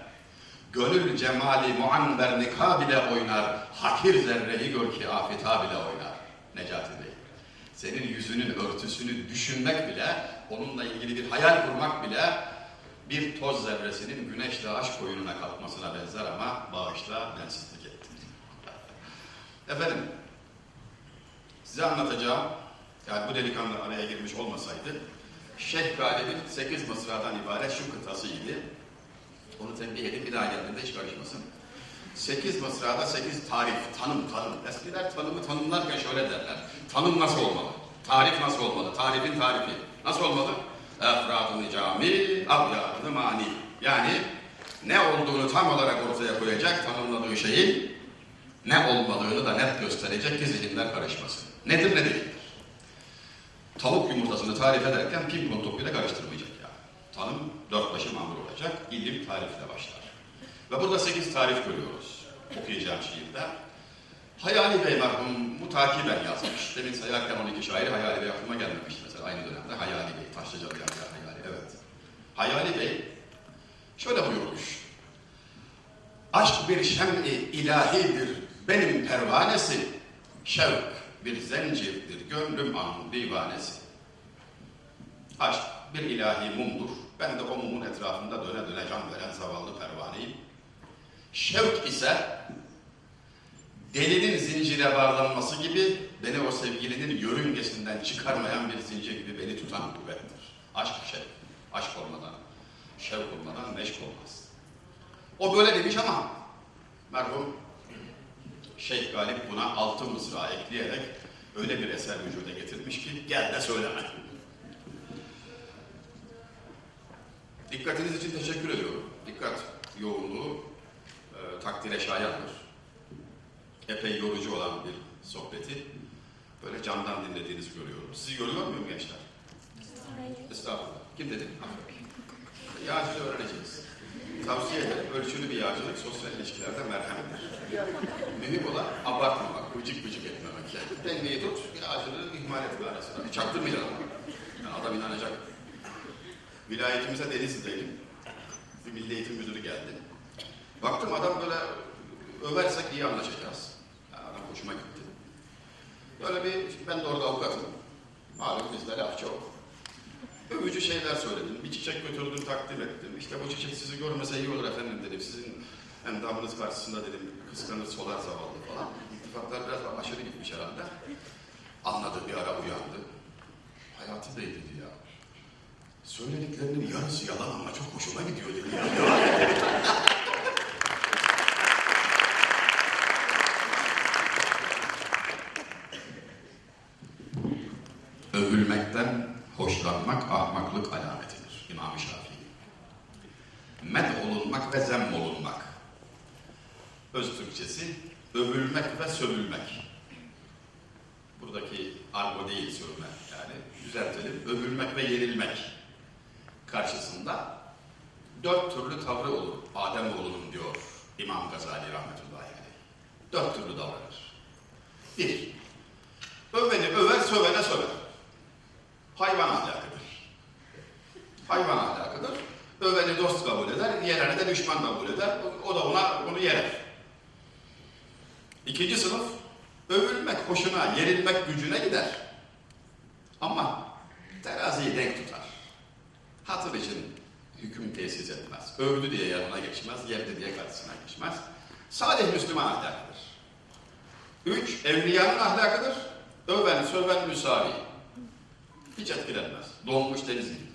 Gönül cemali muanber nikab bile oynar, hakir zerreyi gör ki afita bile oynar. Necati Bey. Senin yüzünün örtüsünü düşünmek bile, onunla ilgili bir hayal kurmak bile bir toz zerresinin güneşle aşk koyununa kalkmasına benzer ama bağışla densizlik etti. Efendim, size anlatacağım, yani bu delikanlı araya girmiş olmasaydı, Şeyh Galip'in 8 mısradan ibaret şu kıtasıydı. Onu tembih edin bir daha geldiğinde hiç karışmasın. Sekiz mısrada sekiz tarif, tanım, tanım. Eskiler tanımı tanımlarken şöyle derler. Tanım nasıl olmalı? Tarif nasıl olmalı? Tarifin tarifi. Nasıl olmalı? Efradını cami, abyadını mani. Yani ne olduğunu tam olarak ortaya koyacak tanımladığı şeyin ne olmadığını da net gösterecek ki zihinler karışmasın. Nedir ne değildir? Tavuk yumurtasını tarif ederken pimpon topuyla karıştırmayacak yani. Tanım dört başı mamur olacak, ilim tarifle başlar. Ve burada sekiz tarif görüyoruz okuyacağım şiirde. Hayali Bey merhum mutakiben yazmış. Demin sayarken 12 şairi Hayali Bey aklıma gelmemişti mesela aynı dönemde. Hayali Bey, Taşlıcalı Yahya Hayali, evet. Hayali Bey şöyle buyurmuş. Aşk bir şem-i ilahidir benim pervanesi, şevk bir zencirdir gönlüm an divanesi. Aşk bir ilahi mumdur. Ben de o mumun etrafında döne döne can veren zavallı pervaneyim. Şevk ise delinin zincire bağlanması gibi beni o sevgilinin yörüngesinden çıkarmayan bir zincir gibi beni tutan kuvvettir. Aşk şevk. Aşk olmadan, şevk olmadan meşk olmaz. O böyle demiş ama merhum Şeyh Galip buna altı mısra ekleyerek öyle bir eser vücuda getirmiş ki gel de söyleme. Dikkatiniz için teşekkür ediyorum. Dikkat yoğunluğu e, takdire şayandır. Epey yorucu olan bir sohbeti böyle candan dinlediğinizi görüyorum. Sizi görüyor muyum gençler? Estağfurullah. Kim dedi? Aferin. Yağcılığı öğreneceğiz. Tavsiye ederim. Ölçülü bir yağcılık sosyal ilişkilerde merhemdir. Mühim olan abartmamak, bıcık bıcık etmemek. Yani dengeyi tut, yağcılığı ihmal etme arasında. Çaktırmayacaksın ama. Yani adam inanacak. Vilayetimize Denizli'deydim. Bir milli eğitim müdürü geldi. Baktım adam böyle översek iyi anlaşacağız. Yani adam hoşuma gitti. Böyle bir, ben de orada avukatım. Malum bizde laf çok. Övücü şeyler söyledim. Bir çiçek götürdüm, takdim ettim. İşte bu çiçek sizi görmese iyi olur efendim dedim. Sizin endamınız karşısında dedim kıskanır solar zavallı falan. İltifatlar biraz aşırı gitmiş herhalde. Anladı bir ara uyandı. Hayatı Bey dedi ya. Söylediklerinin yarısı yalan ama çok hoşuma gidiyor dedi ya. Övülmekten hoşlanmak ahmaklık alametidir İmam-ı Şafii. Med olunmak ve zem olunmak. Öz Türkçesi övülmek ve sövülmek. Buradaki argo değil sövmek yani düzeltelim. Övülmek ve yenilmek karşısında dört türlü tavrı olur. Adem oğlunun diyor İmam Gazali rahmetullahi aleyh. Dört türlü davranır. Bir, öveni över, sövene söver. Hayvan ahlakıdır. Hayvan ahlakıdır. Öveni dost kabul eder, yereni de düşman kabul eder. O da ona onu yer. İkinci sınıf, övülmek hoşuna, yerilmek gücüne gider. Ama teraziyi denk tutar. Hatır için hüküm tesis etmez. Övdü diye yanına geçmez, yerdi diye karşısına geçmez. Salih Müslüman ahlakıdır. Üç, evliyanın ahlakıdır. Öven, söven, müsavi. Hiç etkilenmez. Donmuş deniz gibidir.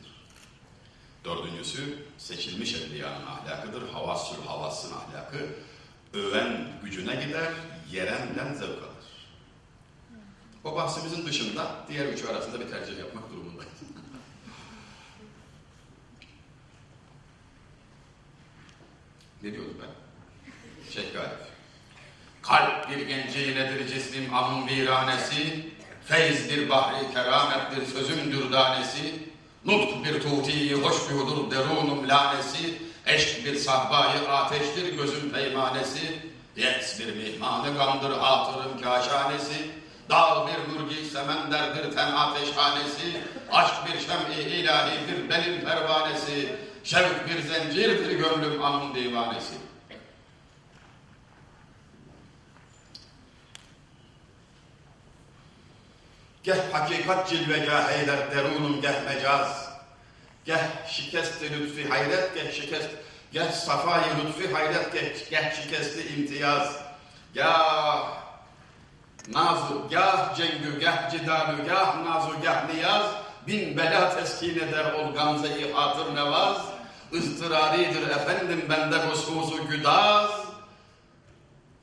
Dördüncüsü, seçilmiş evliyanın ahlakıdır. Havassül havassın ahlakı. Öven gücüne gider, yerenden zevk alır. O bahsimizin dışında diğer üçü arasında bir tercih yapmak durumundayız. ne diyordum ben? Şeyh Galip. Kalp bir genci nedir cismin amın viranesi, feyzdir bahri keramettir sözüm dürdanesi, nutk bir tuti hoş derunum lanesi, eşk bir sahbayı ateştir gözüm peymanesi, yes bir mihmanı gamdır hatırım kaşanesi, dağ bir mürgi semenderdir ten ateşhanesi, aşk bir şem-i ilahidir benim pervanesi, şevk bir zencirdir gönlüm anın divanesi. Geh hakikat cilvegah eyler derunum geh mecaz. Geh şikesti lütfi hayret geh şikest. Geh safayı lütfi hayret geh, geh şikesti imtiyaz. Gah nazu gah cengü gah cidalu gah nazu gah niyaz. Bin bela teskin eder ol gamze-i hatır nevaz. ızdıraridir efendim bende hususu güdaz.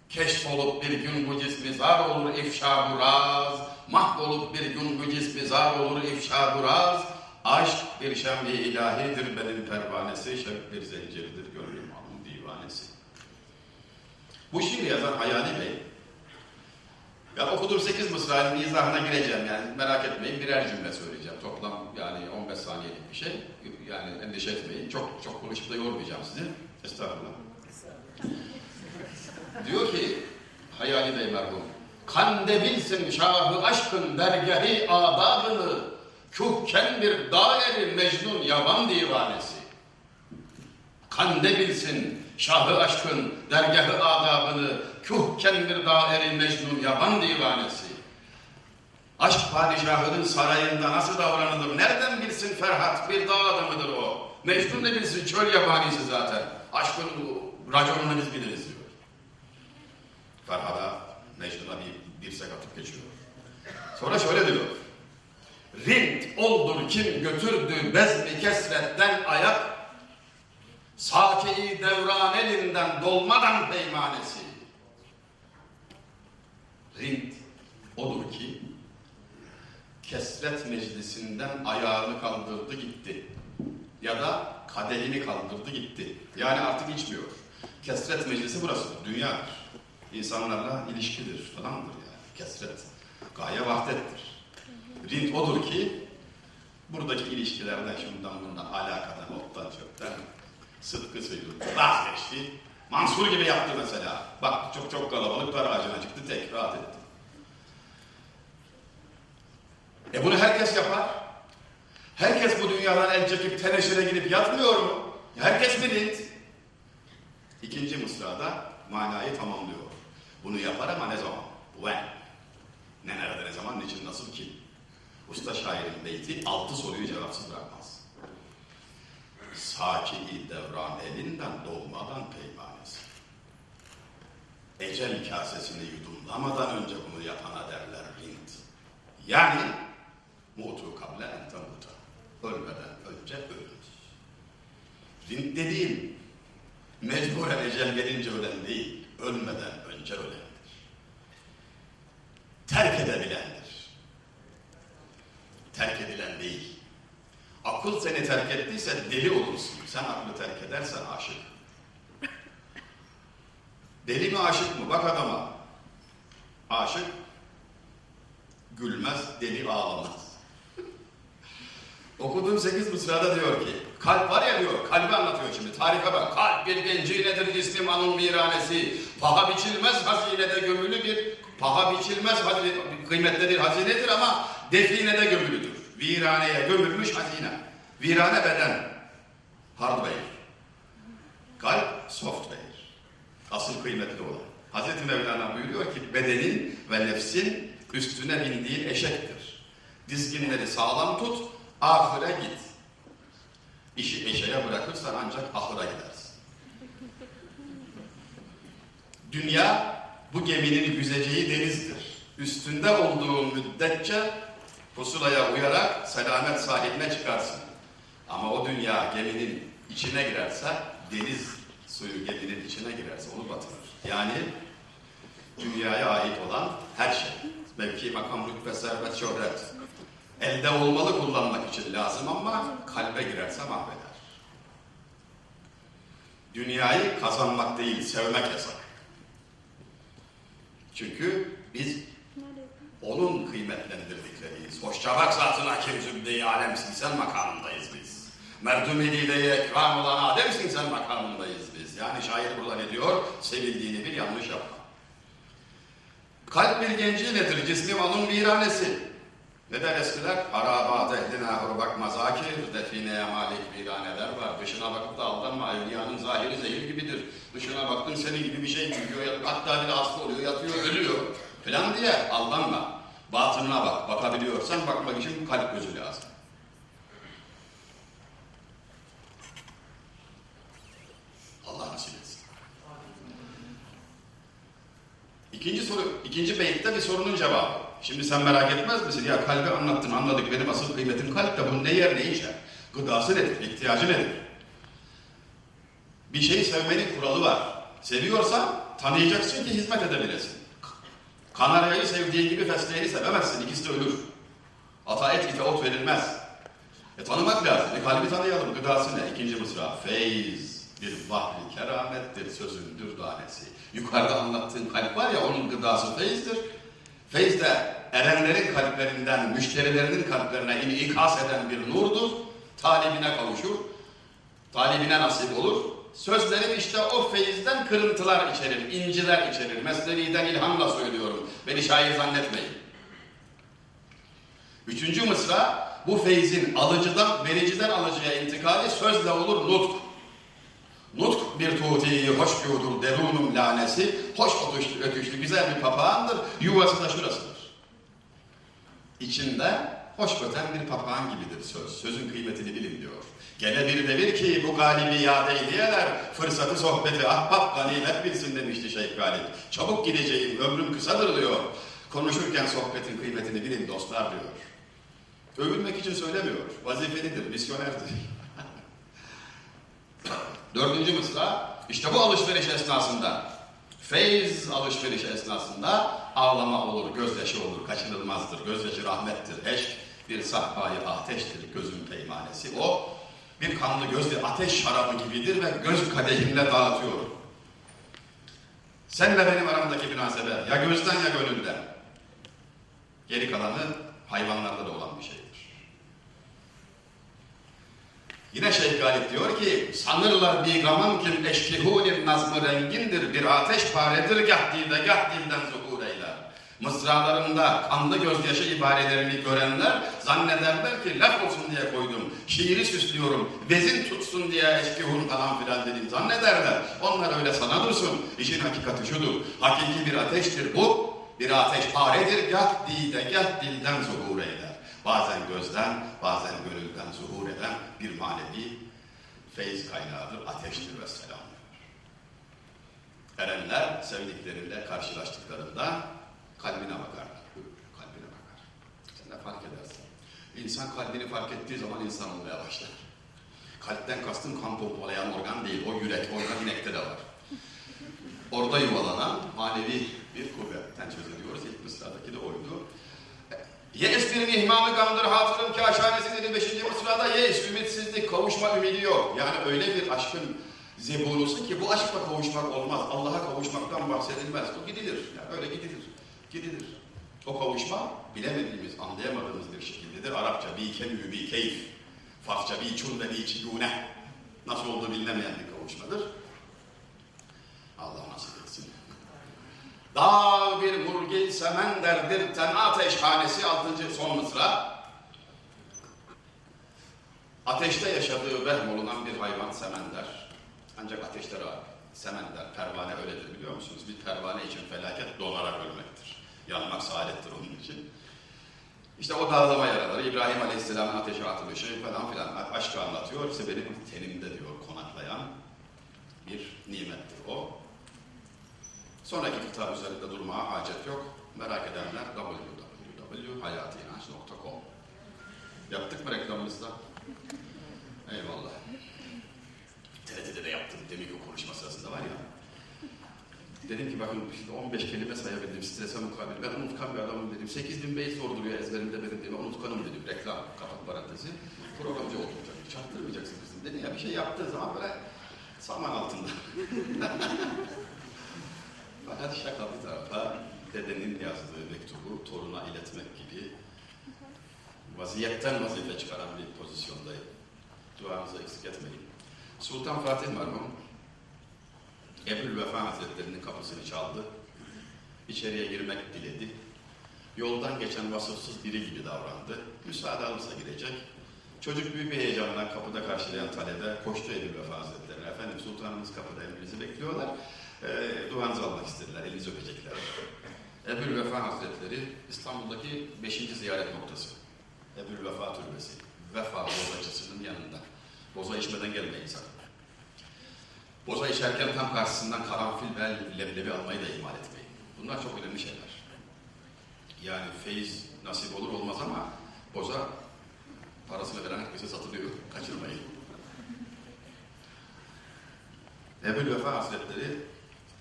Keşf olup bir gün bu cismi zar olur ifşa buraz. Mahvolup bir gün bu cismi zar olur ifşa buraz. Aşk bir şem-i ilahidir benim pervanesi, şevk bir zincirdir gönlüm alın divanesi. Bu şiir yazan Hayali Bey, ya okuduğum 8 mısranın izahına gireceğim yani merak etmeyin birer cümle söyleyeceğim. Toplam yani 15 saniyelik bir şey. Yani endişe etmeyin. Çok çok konuşup da yormayacağım sizi. Estağfurullah. Diyor ki Hayali Bey merhum. Kande bilsin şahı aşkın dergâhi adabını Kühken bir daeri mecnun yaban divanesi. Kande bilsin şahı aşkın dergâhı adabını Kühken bir daeri mecnun yaban divanesi. Aşk padişahının sarayında nasıl davranılır? Nereden bilsin Ferhat bir dağ adamıdır o. Mecnun ne bilsin çöl yabanisi zaten. Aşkın raconunu biz biliriz diyor. Ferhat'a, Mecnun'a bir dirsek atıp geçiyor. Sonra şöyle diyor. Rint oldur kim götürdü bezmi kesretten ayak, Saki-i devran elinden dolmadan peymanesi. Rint odur ki kesret meclisinden ayağını kaldırdı gitti. Ya da kadehini kaldırdı gitti. Yani artık içmiyor. Kesret meclisi burası, dünyadır. İnsanlarla ilişkidir falandır yani. Kesret. Gaye vahdettir. Rint odur ki buradaki ilişkilerden şundan bundan alakadan, ottan çöpten sıdkı suydu. Vazgeçti. Mansur gibi yaptı mesela. Bak çok çok kalabalık dar ağacına çıktı tek rahat etti. E bunu herkes yapar. Herkes bu dünyadan el çekip teneşire gidip yatmıyor mu? Herkes bir rint. İkinci mısrada manayı tamamlıyor. Bunu yapar ama ne zaman? When? Ne nerede, ne zaman, niçin, nasıl, kim? Usta şairin beyti altı soruyu cevapsız bırakmaz. Saki-i devran elinden doğmadan peymanesi. Ecel kasesini yudumlamadan önce bunu yapana derler rint. Yani mutu kable en tamuta. Ölmeden önce ölür. Rint dediğim mecburen ecel gelince ölen değil, ölmeden önce ölendir. Terk edebilendir. Terk edilen değil. Akıl seni terk ettiyse deli olursun. Sen aklı terk edersen aşık. Deli mi aşık mı? Bak adama. Aşık gülmez, deli ağlamaz. Okuduğum sekiz mısrada diyor ki, kalp var ya diyor, kalbi anlatıyor şimdi, tarife bak. Kalp bir genci nedir cisnim anın viranesi, paha biçilmez hazinede gömülü bir, paha biçilmez hazine, kıymetli bir hazinedir ama definede gömülüdür. Viraneye gömülmüş hazine. Virane beden, hardware. Kalp, software. Asıl kıymetli olan. Hazreti Mevlana buyuruyor ki, bedenin ve nefsin üstüne bindiği eşektir. Dizginleri sağlam tut, ahire git. İşi eşeğe bırakırsan ancak ahıra gidersin. Dünya bu geminin yüzeceği denizdir. Üstünde olduğu müddetçe pusulaya uyarak selamet sahiline çıkarsın. Ama o dünya geminin içine girerse, deniz suyu geminin içine girerse onu batırır. Yani dünyaya ait olan her şey. Belki makam, rütbe, servet, şöhret. Elde olmalı kullanmak için lazım ama kalbe girerse mahveder. Dünyayı kazanmak değil, sevmek yasak. Çünkü biz onun kıymetlendirdikleriyiz. Hoşça bak zatına kim zübde-i alemsin sen makamındayız biz. Merdum eliyle ekram olan Adem'sin sen makamındayız biz. Yani şair burada ne diyor? Sevildiğini bir yanlış yapma. Kalp bir genciledir, cismi onun viranesi. Ne der eskiler? Harabat ehline hurbak mazakir, defineye malik viraneler var. Dışına bakıp da aldanma, evliyanın zahiri zehir gibidir. Dışına baktın senin gibi bir şey çıkıyor, hatta bir de hasta oluyor, yatıyor, ölüyor. Falan diye aldanma. Batınına bak, bakabiliyorsan bakmak için kalp gözü lazım. Allah nasip etsin. İkinci soru, ikinci beytte bir sorunun cevabı. Şimdi sen merak etmez misin? Ya kalbi anlattın, anladık. Benim asıl kıymetim kalp de bunun ne yer ne içer? Gıdası nedir? ihtiyacı nedir? Bir şeyi sevmenin kuralı var. Seviyorsan tanıyacaksın ki hizmet edebilesin. Kanaryayı sevdiğin gibi fesleğeni sevemezsin. İkisi de ölür. Ata et ite ot verilmez. E tanımak lazım. E kalbi tanıyalım. Gıdası ne? İkinci mısra. Feyz bir bahri keramettir sözündür tanesi. Yukarıda anlattığın kalp var ya onun gıdası feyizdir. Feyz de erenlerin kalplerinden, müşterilerinin kalplerine ikaz eden bir nurdur. Talibine kavuşur. Talibine nasip olur. Sözlerim işte o feyizden kırıntılar içerir, inciler içerir. Mesnevi'den ilhamla söylüyorum. Beni şair zannetmeyin. Üçüncü mısra bu feyzin alıcıdan, vericiden alıcıya intikali sözle olur nutk. Nutk bir tuğtiyi hoşgörüdür derunum lanesi, hoş ötüşlü, ötüşlü güzel bir papağandır, yuvası da şurasıdır. İçinde hoş öten bir papağan gibidir söz, sözün kıymetini bilin diyor. Gene bir devir ki bu galibi yad eyleyeler, fırsatı sohbeti ahbap ganimet bilsin demişti Şeyh Galip. Çabuk gideceğim, ömrüm kısadır diyor. Konuşurken sohbetin kıymetini bilin dostlar diyor. Övülmek için söylemiyor, vazifelidir, misyonerdir. Dördüncü mısra, işte bu alışveriş esnasında, feyz alışveriş esnasında ağlama olur, gözyaşı olur, kaçınılmazdır. Gözyaşı rahmettir, eşk bir sahbayı ateştir, gözün peymanesi. O bir kanlı göz bir ateş şarabı gibidir ve göz kadehimle dağıtıyor. Senle benim aramdaki münasebe ya gözden ya gönülden. Geri kalanı hayvanlarda da olan bir şeydir. Yine Şeyh Galip diyor ki, sanırlar bir gaman ki eşkihunin nazmı rengindir, bir ateş paredir gah dilde gah dilden zuhur eyler. Mısralarında kanlı gözyaşı ibarelerini görenler zannederler ki laf olsun diye koydum, şiiri süslüyorum, vezin tutsun diye eşkihun falan filan dedim zannederler. Onlar öyle sana dursun, işin hakikati şudur, hakiki bir ateştir bu, bir ateş paredir gah dilde gah dilden zuhur eyler. Bazen gözden, bazen gönülden zuhur eden bir manevi feyiz kaynağıdır, ateştir ve selam. Erenler sevdikleriyle karşılaştıklarında kalbine bakarlar. Kalbine bakar. Sen de fark edersin. İnsan kalbini fark ettiği zaman insan olmaya başlar. Kalpten kastım kan pompalayan organ değil, o yürek, organ inekte de var. Orada yuvalanan manevi bir kuvvetten söz ediyoruz. İlk mısradaki de oydu. Yeis bir mihmamı gamdır hatırım kaşanesi dedi 5. mısrada yeis ümitsizlik kavuşma ümidi yok. Yani öyle bir aşkın zebunusu ki bu aşkla kavuşmak olmaz. Allah'a kavuşmaktan bahsedilmez. Bu gidilir. Yani öyle gidilir. Gidilir. O kavuşma bilemediğimiz, anlayamadığımız bir şekildedir. Arapça bi kenü bi keyif. Farsça bi çun ve bi çigune. Nasıl olduğu bilinemeyen bir kavuşmadır. Allah nasip. Dağ bir murgil semenderdir ten ateşhanesi altıncı son mısra. Ateşte yaşadığı vehm olunan bir hayvan semender. Ancak ateşte rahat. Semender, pervane öyledir biliyor musunuz? Bir pervane için felaket donarak ölmektir. Yanmak saadettir onun için. İşte o dağlama yaraları, İbrahim Aleyhisselam'ın ateşe atılışı falan filan aşkı anlatıyor. İşte benim tenimde diyor konaklayan bir nimettir o. Sonraki kitap üzerinde durmaya hacet yok. Merak edenler www.hayatinanç.com Yaptık mı reklamımızda? Eyvallah. TRT'de de yaptım demin ki konuşma sırasında var ya. Dedim ki bakın şimdi 15 kelime sayabildim strese mukabil. Ben unutkan bir adamım dedim. 8000 beyi sorduruyor ezberimde benim dedim. Unutkanım dedim. Reklam kapak parantezi. Programcı oldum tabii. Çaktırmayacaksınız dedim. Dedi ya bir şey yaptığı zaman böyle saman altında. Fakat şaka bir tarafa dedenin yazdığı mektubu toruna iletmek gibi vaziyetten vazife çıkaran bir pozisyondayım. Duanızı eksik etmeyin. Sultan Fatih merhum Ebul Vefa Hazretleri'nin kapısını çaldı. İçeriye girmek diledi. Yoldan geçen vasıfsız biri gibi davrandı. Müsaade alırsa girecek. Çocuk büyük bir heyecanla kapıda karşılayan talebe koştu Ebul Vefa Hazretleri'ne. Efendim sultanımız kapıda emrinizi bekliyorlar. E, duanızı almak istediler, elinizi öpecekler. Ebul Vefa Hazretleri İstanbul'daki beşinci ziyaret noktası. Ebul Vefa Türbesi. Vefa bozacısının yanında. Boza içmeden gelmeyin sakın. Boza içerken tam karşısından karanfil ve leblebi almayı da ihmal etmeyin. Bunlar çok önemli şeyler. Yani feyiz nasip olur olmaz ama boza parasını veren herkese satılıyor. Kaçırmayın. Ebul Vefa Hazretleri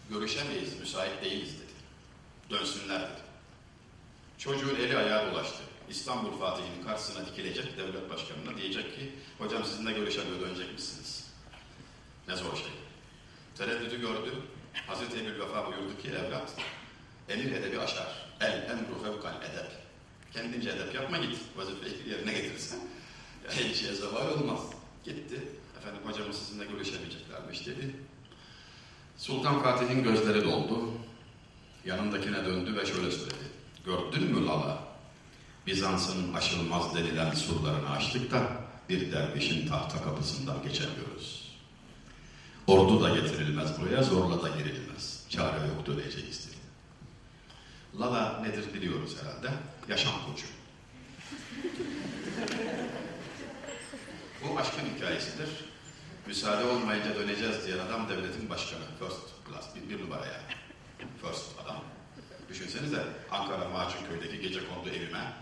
görüşemeyiz, müsait değiliz dedi. Dönsünler dedi. Çocuğun eli ayağı dolaştı. İstanbul Fatih'in karşısına dikilecek devlet başkanına diyecek ki hocam sizinle görüşemiyor dönecek misiniz? Ne zor şey. Tereddütü gördü. Hazreti Ebu Vefa buyurdu ki evlat emir edebi aşar. El emru fevkal edep. Kendince edep yapma git. Vazifeyi yerine getirirsen. Hiç şeye zeval olmaz. Gitti. Efendim hocamız sizinle görüşemeyeceklermiş dedi. Sultan Fatih'in gözleri doldu. Yanındakine döndü ve şöyle söyledi. Gördün mü Lala? Bizans'ın aşılmaz denilen surlarını açtık da bir dervişin tahta kapısından geçemiyoruz. Ordu da getirilmez buraya, zorla da girilmez. Çare yok döneceğiz dedi. Lala nedir biliyoruz herhalde. Yaşam koçu. Bu aşkın hikayesidir. Müsaade olmayınca döneceğiz diyen adam devletin başkanı. First class, bir, bir numara yani. First adam. Düşünsenize Ankara Macunköy'deki gece kondu evime.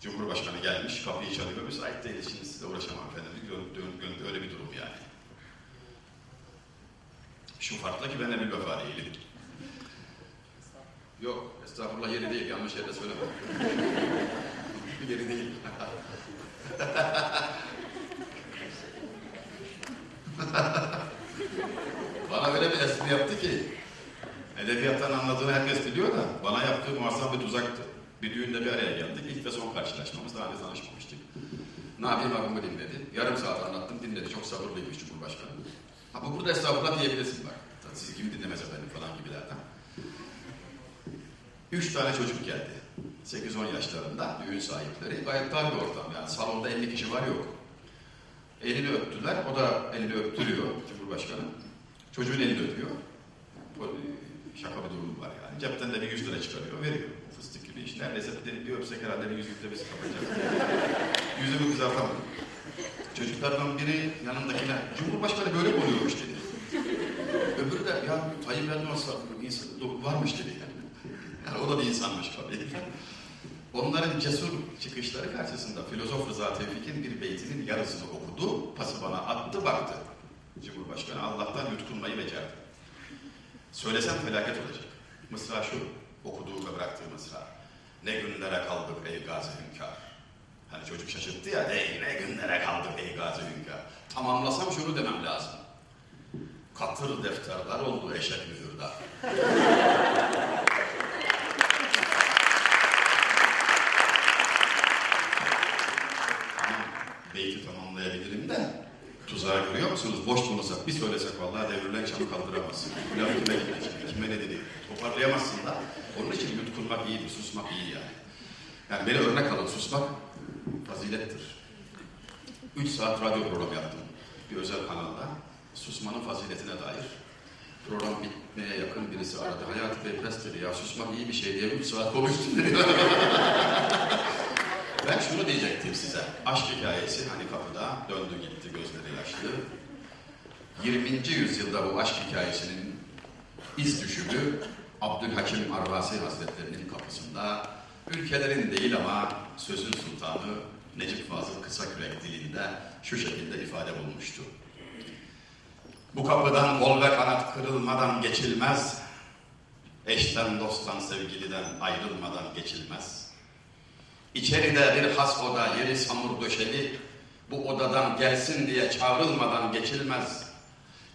Cumhurbaşkanı gelmiş, kapıyı çalıyor, müsait değiliz şimdi size uğraşamam efendim. Öyle bir durum yani. Şu farkla ki ben Ebu Vefa değilim. Yok, estağfurullah yeri değil, yanlış yerde söyleme. yeri değil. Bana öyle bir espri yaptı ki, edebiyattan anladığını herkes biliyor da, bana yaptığı muazzam bir tuzaktı. Bir düğünde bir araya geldik, ilk ve son karşılaşmamız, daha önce tanışmamıştık. Ne yapayım akımı dinledi. Yarım saat anlattım, dinledi. Çok sabırlıymış Cumhurbaşkanı. Ha bu burada estağfurullah diyebilirsin bak. Siz gibi dinlemez efendim falan gibilerden. Üç tane çocuk geldi. 8-10 yaşlarında düğün sahipleri. Gayet dar bir ortam yani. Salonda 50 kişi var yok. Elini öptüler. O da elini öptürüyor Cumhurbaşkanı. Çocuğun elini öpüyor. O, şaka bir durum var yani. Cepten de bir 100 lira çıkarıyor. Veriyor. Fıstık gibi iş. Neredeyse bir, bir öpsek herhalde bir yüzlükte biz kapatacağız. Yüzümü kızartamadım. Çocuklardan biri yanındakine Cumhurbaşkanı böyle mi oluyormuş dedi. Öbürü de ya Tayyip Erdoğan insan varmış dedi yani. Yani o da bir insanmış tabii. Onların cesur çıkışları karşısında filozof Rıza Tevfik'in bir beytinin yarısını okudu, pası bana attı baktı. Cumhurbaşkanı Allah'tan yutkunmayı becerdi. Söylesem felaket olacak. Mısra şu, okuduğu ve bıraktığı mısra. Ne günlere kaldık ey gazi hünkâr. Hani çocuk şaşırttı ya, ey ne günlere kaldık ey gazi hünkâr. Tamamlasam şunu demem lazım. Katır defterler oldu eşek mühürda. beyti tamamlayabilirim de tuzağı görüyor musunuz? Boş bulursak bir söylesek vallahi devrilen çamı kaldıramazsın. Bu laf kime gidecek, kime ne dedi? Toparlayamazsın da. Onun için yutkunmak iyidir, susmak iyi yani. Yani beni örnek alın, susmak fazilettir. Üç saat radyo programı yaptım. Bir özel kanalda. Susmanın faziletine dair. Program bitmeye yakın bir birisi aradı. Hayati Bey pes dedi ya susmak iyi bir şey diye 3 saat konuştum dedi. ben şunu diyecektim size. Aşk hikayesi hani kapıda döndü gitti gözleri yaşlı. 20. yüzyılda bu aşk hikayesinin iz düşümü Abdülhakim Arvasi Hazretlerinin kapısında ülkelerin değil ama sözün sultanı Necip Fazıl Kısakürek dilinde şu şekilde ifade bulmuştu. Bu kapıdan kol ve kanat kırılmadan geçilmez. Eşten, dosttan, sevgiliden ayrılmadan geçilmez. İçeride bir has oda, yeri samur döşeli, bu odadan gelsin diye çağrılmadan geçilmez.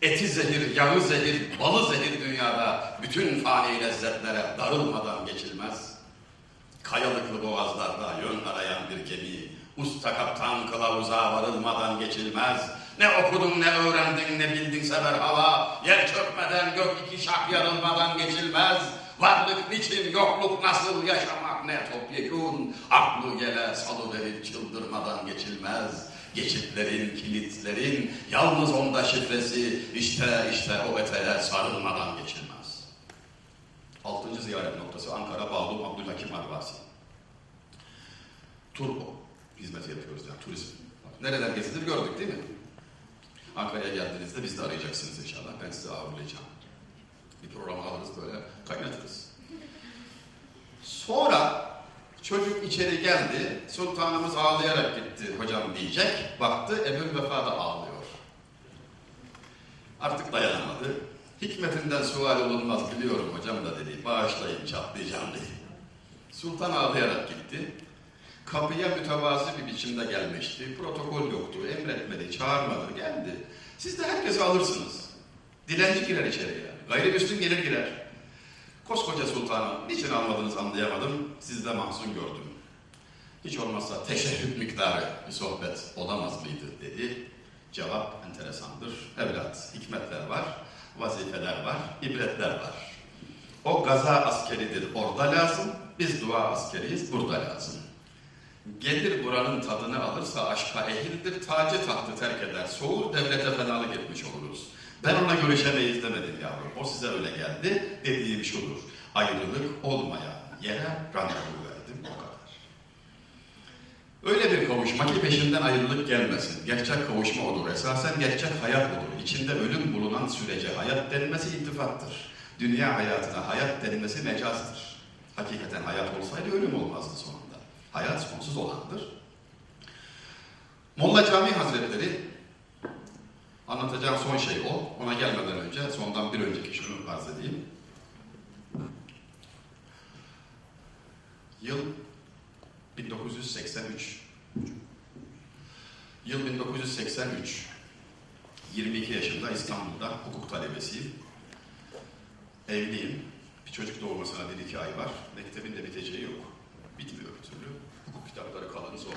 Eti zehir, yağı zehir, balı zehir dünyada bütün fani lezzetlere darılmadan geçilmez. Kayalıklı boğazlarda yön arayan bir gemi, usta kaptan kılavuza varılmadan geçilmez. Ne okudun ne öğrendin ne bildin sever hava, yer çökmeden gök iki şak yarılmadan geçilmez. Varlık niçin, yokluk nasıl yaşamak ne topyekun, aklı gele salıverir çıldırmadan geçilmez. Geçitlerin, kilitlerin, yalnız onda şifresi, işte işte o eteğe sarılmadan geçilmez. Altıncı ziyaret noktası Ankara Bağlum Abdülhakim Arvasi. Turbo hizmeti yapıyoruz yani turizm. Nereler gezilir gördük değil mi? Ankara'ya geldiğinizde biz de arayacaksınız inşallah. Ben sizi ağırlayacağım. Bir program alırız böyle kaynatırız. Sonra çocuk içeri geldi. Sultanımız ağlayarak gitti hocam diyecek. Baktı Ebu Vefa da ağlıyor. Artık dayanamadı. Hikmetinden sual olunmaz biliyorum hocam da dedi. Bağışlayın çatlayacağım dedi. Sultan ağlayarak gitti. Kapıya mütevazı bir biçimde gelmişti. Protokol yoktu, emretmedi, çağırmadı, geldi. Siz de herkesi alırsınız. Dilenci girer içeriye. Gayrimüslim gelir girer. Koskoca sultanım, niçin almadınız anlayamadım, sizde mahzun gördüm. Hiç olmazsa teşehhüt miktarı bir sohbet olamaz mıydı dedi. Cevap enteresandır. Evlat, hikmetler var, vazifeler var, ibretler var. O gaza askeridir orada lazım, biz dua askeriyiz burada lazım. Gelir buranın tadını alırsa aşka ehildir, tacı tahtı terk eder, soğur devlete fenalık etmiş oluruz. Ben ona görüşemeyiz demedim yavrum, o size öyle geldi, dediğim şudur. Ayrılık olmayan yere randevu verdim, o kadar. Öyle bir kavuşma ki peşinden ayrılık gelmesin. Gerçek kavuşma odur, esasen gerçek hayat odur. İçinde ölüm bulunan sürece hayat denmesi iltifattır. Dünya hayatına hayat denmesi mecazdır. Hakikaten hayat olsaydı ölüm olmazdı sonunda. Hayat sonsuz olandır. Molla Cami Hazretleri anlatacağım son şey o. Ona gelmeden önce sondan bir önceki şunu arz edeyim. Yıl 1983. Yıl 1983. 22 yaşında İstanbul'da hukuk talebesiyim. Evliyim. Bir çocuk doğurmasına bir iki ay var. Mektebin de biteceği yok. Bitmiyor bir türlü. Hukuk kitapları kalın zor.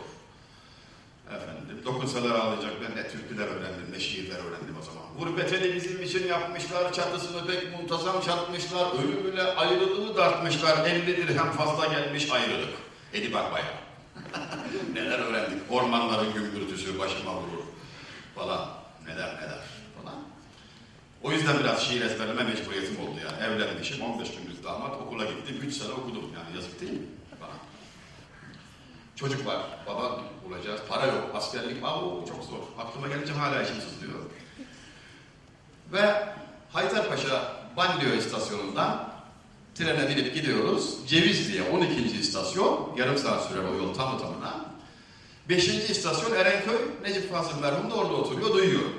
Efendim, dokunsalar ağlayacak ben ne türküler öğrendim, ne şiirler öğrendim o zaman. Gurbeteli bizim için yapmışlar, çatısını pek muntazam çatmışlar, ölümüyle ayrılığı dartmışlar, 50 dirhem fazla gelmiş ayrılık. Edi bak bayağı. neler öğrendik, ormanların gümbürtüsü başıma vurur falan, neler neler falan. O yüzden biraz şiir ezberleme mecburiyetim oldu yani. Evlenmişim, 15 günlük damat, okula gittim, 3 sene okudum yani yazık değil mi? Çocuk var, baba bulacağız, para yok, askerlik, aa çok zor. Aklıma gelince hala içim sızlıyor. Ve Haydarpaşa Banliyö istasyonundan trene binip gidiyoruz. Cevizli'ye 12. istasyon, yarım saat sürer o yol tamı tamına. 5. istasyon Erenköy, Necip Fazıl merhum da orada oturuyor, duyuyor.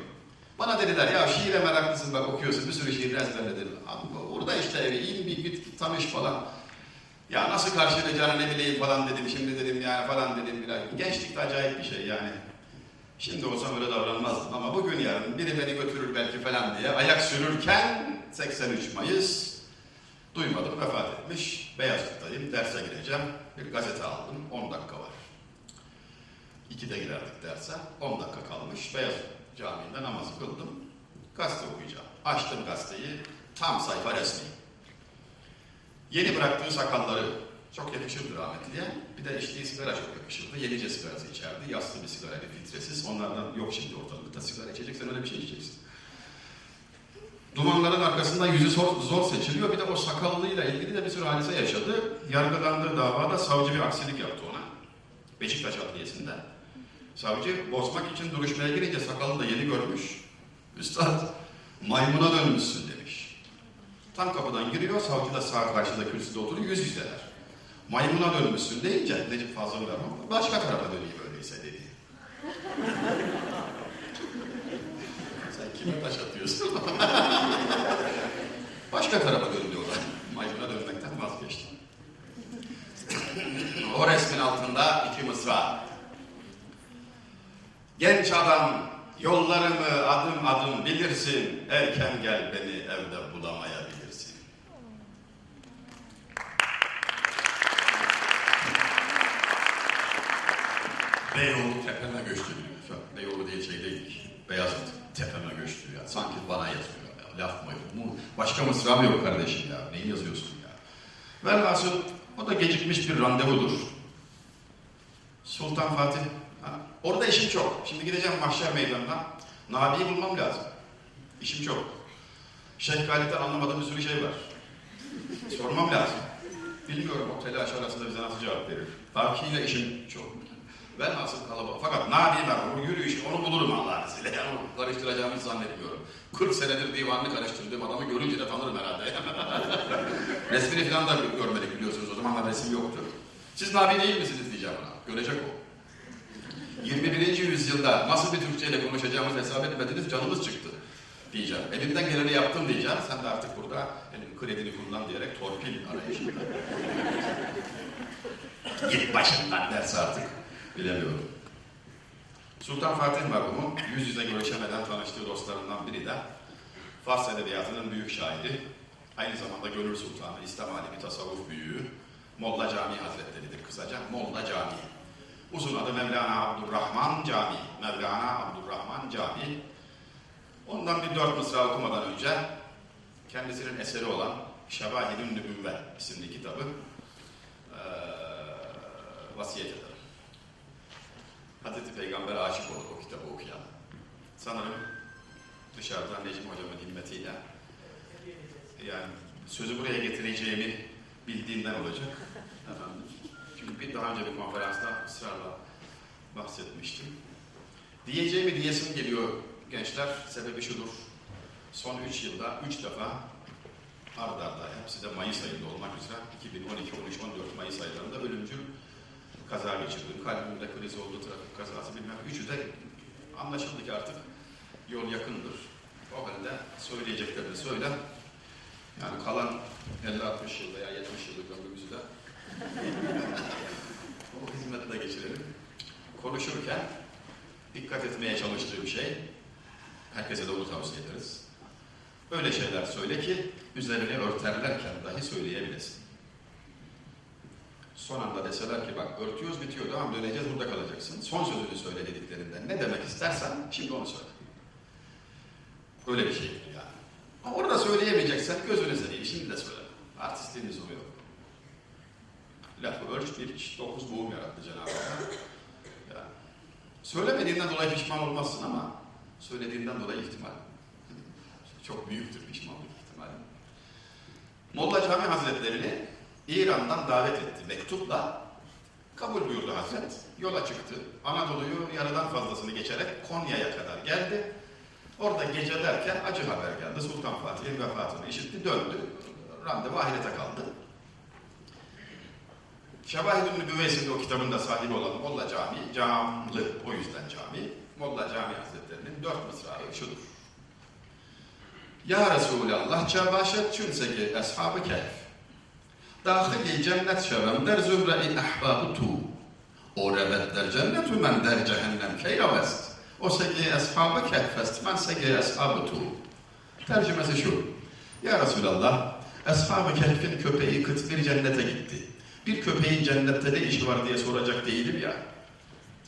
Bana dediler ya şiire meraklısın bak okuyorsun, bir sürü şiir ezberledin. Orada işte evi, in bir git tanış falan. Ya nasıl karşılayacağını ne bileyim falan dedim. Şimdi dedim yani falan dedim biraz. Gençlik de acayip bir şey yani. Şimdi olsam öyle davranmazdım ama bugün yarın biri beni götürür belki falan diye ayak sürürken 83 Mayıs duymadım vefat etmiş. Beyazıt'tayım derse gireceğim. Bir gazete aldım 10 dakika var. 2'de girerdik derse 10 dakika kalmış. Beyazıt Camii'nde namazı kıldım. Gazete okuyacağım. Açtım gazeteyi tam sayfa resmi. Yeni bıraktığı sakalları çok yakışırdı rahmetliye. Bir de içtiği sigara çok yakışırdı. Yenice sigarası içerdi. Yassı bir sigaraydı filtresiz. Onlardan yok şimdi ortalıkta sigara içeceksen öyle bir şey içeceksin. Dumanların arkasında yüzü zor, zor seçiliyor. Bir de o sakallıyla ilgili de bir sürü hadise yaşadı. Yargılandığı davada savcı bir aksilik yaptı ona. Beşiktaş Adliyesi'nde. Savcı bozmak için duruşmaya girince sakalını da yeni görmüş. Üstad maymuna dönmüşsün demiş. Tam kapıdan giriyor, savcı da sağ karşıda kürsüde oturuyor, yüz yüzeler. Maymuna dönmüşsün deyince Necip Fazıl Rahman başka tarafa döneyim öyleyse dedi. Sen kime taş atıyorsun? başka tarafa dön diyorlar. Maymuna dönmekten vazgeçtim. o resmin altında iki mısra. Genç adam yollarımı adım adım bilirsin. Erken gel beni evde bulamayabilirsin. Beyoğlu tepeme göçtü diyor. Beyoğlu diye şey değil. Beyazıt tepeme göçtü ya. Sanki bana yazıyor ya. Laf mı yok mu? Başka mısra mı yok kardeşim ya? Neyi yazıyorsun ya? Velhasıl o da gecikmiş bir randevudur. Sultan Fatih. Ha, orada işim çok. Şimdi gideceğim mahşer meydanına. Nabi'yi bulmam lazım. İşim çok. Şeyh Galip'ten anlamadığım bir sürü şey var. Sormam lazım. Bilmiyorum o telaş arasında bize nasıl cevap verir. Bakiyle işim çok. Ben nasıl kalabalık. Fakat var. O yürüyüş onu bulurum Allah'ın izniyle. Onu karıştıracağımı hiç zannetmiyorum. 40 senedir divanını karıştırdığım adamı görünce de tanırım herhalde. Resmini falan da görmedik biliyorsunuz. O zamanlar resim yoktu. Siz Nabi değil misiniz diyeceğim ona. Görecek o. 21. yüzyılda nasıl bir Türkçeyle konuşacağımızı hesap etmediniz, canımız çıktı diyeceğim. Elimden geleni yaptım diyeceğim. Sen de artık burada benim kredini kullan diyerek torpil arayışında. Git başımdan derse artık bilemiyorum. Sultan Fatih merhumu yüz yüze görüşemeden tanıştığı dostlarından biri de Fars Edebiyatı'nın büyük şairi, aynı zamanda Gönül Sultanı, İslam alemi tasavvuf büyüğü, Molla Camii Hazretleri'dir kısaca. Molla Camii. Uzun adı Mevlana Abdurrahman Camii. Mevlana Abdurrahman Camii. Ondan bir dört mısra okumadan önce kendisinin eseri olan Şebahidün Nübüvve isimli kitabı eee vasiyet ederim. Hazreti Peygamber aşık olur o kitabı okuyan. Sanırım dışarıdan Necmi Hocam'ın himmetiyle yani sözü buraya getireceğimi bildiğinden olacak. Çünkü bir daha önce bir konferansta ısrarla bahsetmiştim. Diyeceğimi diyesim geliyor gençler. Sebebi şudur. Son 3 yılda 3 defa arda arda hepsi de Mayıs ayında olmak üzere 2012, 13, 14 Mayıs aylarında ölümcül kaza geçirdim. Kalbimde kriz oldu, trafik kazası bilmem. Üçü de anlaşıldı ki artık yol yakındır. O halde söyleyeceklerini söyle. Yani kalan 50-60 yıl veya 70 yıllık ömrümüzü de o hizmetle geçirelim. Konuşurken dikkat etmeye çalıştığım şey, herkese de onu tavsiye ederiz. Öyle şeyler söyle ki üzerini örterlerken dahi söyleyebilesin. Son anda deseler ki bak örtüyoruz bitiyor devam döneceğiz burada kalacaksın. Son sözünü söyle dediklerinden ne demek istersen şimdi onu söyle. Öyle bir şeydir yani. Ama orada söyleyemeyeceksen gözünü seveyim şimdi de söyle. Artistliğin lüzumu yok. Lafı ölç bir iç, dokuz boğum yarattı Cenab-ı Hak. Söylemediğinden dolayı pişman olmazsın ama söylediğinden dolayı ihtimal. Çok büyüktür pişmanlık ihtimali. Molla Cami Hazretlerini İran'dan davet etti mektupla. Kabul buyurdu Hazret. Yola çıktı. Anadolu'yu yarıdan fazlasını geçerek Konya'ya kadar geldi. Orada gecelerken acı haber geldi. Sultan Fatih'in vefatını işitti, döndü. Randevu ahirete kaldı. Nübüvvesi'nde o kitabında sahibi olan Molla Camii, camlı o yüzden cami. Molla Camii Hazretleri'nin dört mısrağı şudur. Ya Resulallah çabaşet çünseki ashabı kehf. Dahili cennet şevem der zühre-i ahbabı tu. O revet der cennetu men der cehennem keyravest. O segi ashabı kehfest men segi ashabı tu. Tercümesi şu. Ya Resulallah, Ashab-ı Kehf'in köpeği kıt bir cennete gitti. Bir köpeğin cennette ne işi var diye soracak değilim ya.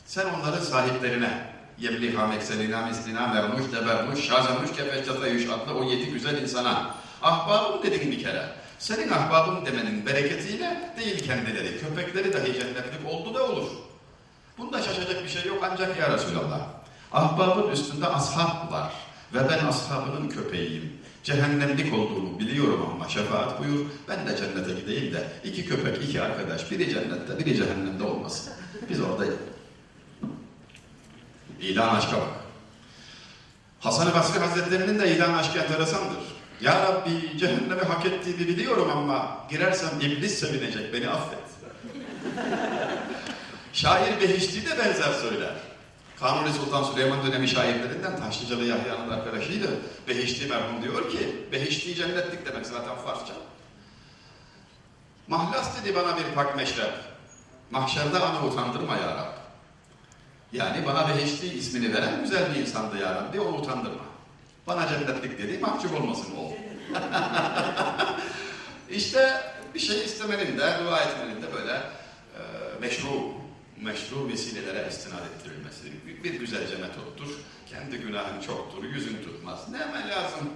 Sen onların sahiplerine, Yemliha mekselina mislina mermuş tebermuş şazemuş kefeccata adlı o yedi güzel insana ahbabım dedin bir kere. Senin ahbabım demenin bereketiyle değil kendileri, köpekleri dahi cennetlik oldu da olur. Bunda şaşacak bir şey yok ancak ya Resulallah. Ahbabın üstünde ashab var ve ben ashabının köpeğiyim. Cehennemlik olduğumu biliyorum ama şefaat buyur. Ben de cennete gideyim de iki köpek, iki arkadaş, biri cennette, biri cehennemde olmasın. Biz orada İlan aşka bak. Hasan-ı Basri Hazretleri'nin de ilan aşkı enteresandır. Ya Rabbi cehennemi hak ettiğini biliyorum ama girersem iblis sevinecek beni affet. Şair Behişti de benzer söyler. Kanuni Sultan Süleyman dönemi şairlerinden Taşlıcalı Yahya'nın arkadaşıydı. Behişti merhum diyor ki, Behişti cennetlik demek zaten Farsça. Mahlas dedi bana bir pak meşrep. Mahşerde ana utandırma ya Rabbi. Yani bana Behişti ismini veren güzel bir insandı ya Rabbi, onu utandırma. Bana cennetlik dedi, mahcup olmasın o. işte bir şey istemenin de, dua etmenin de böyle e, meşru, meşru vesilelere istinad ettirilmesi. Bir, bir güzelce metottur. Kendi günahın çoktur, yüzün tutmaz. Ne hemen lazım?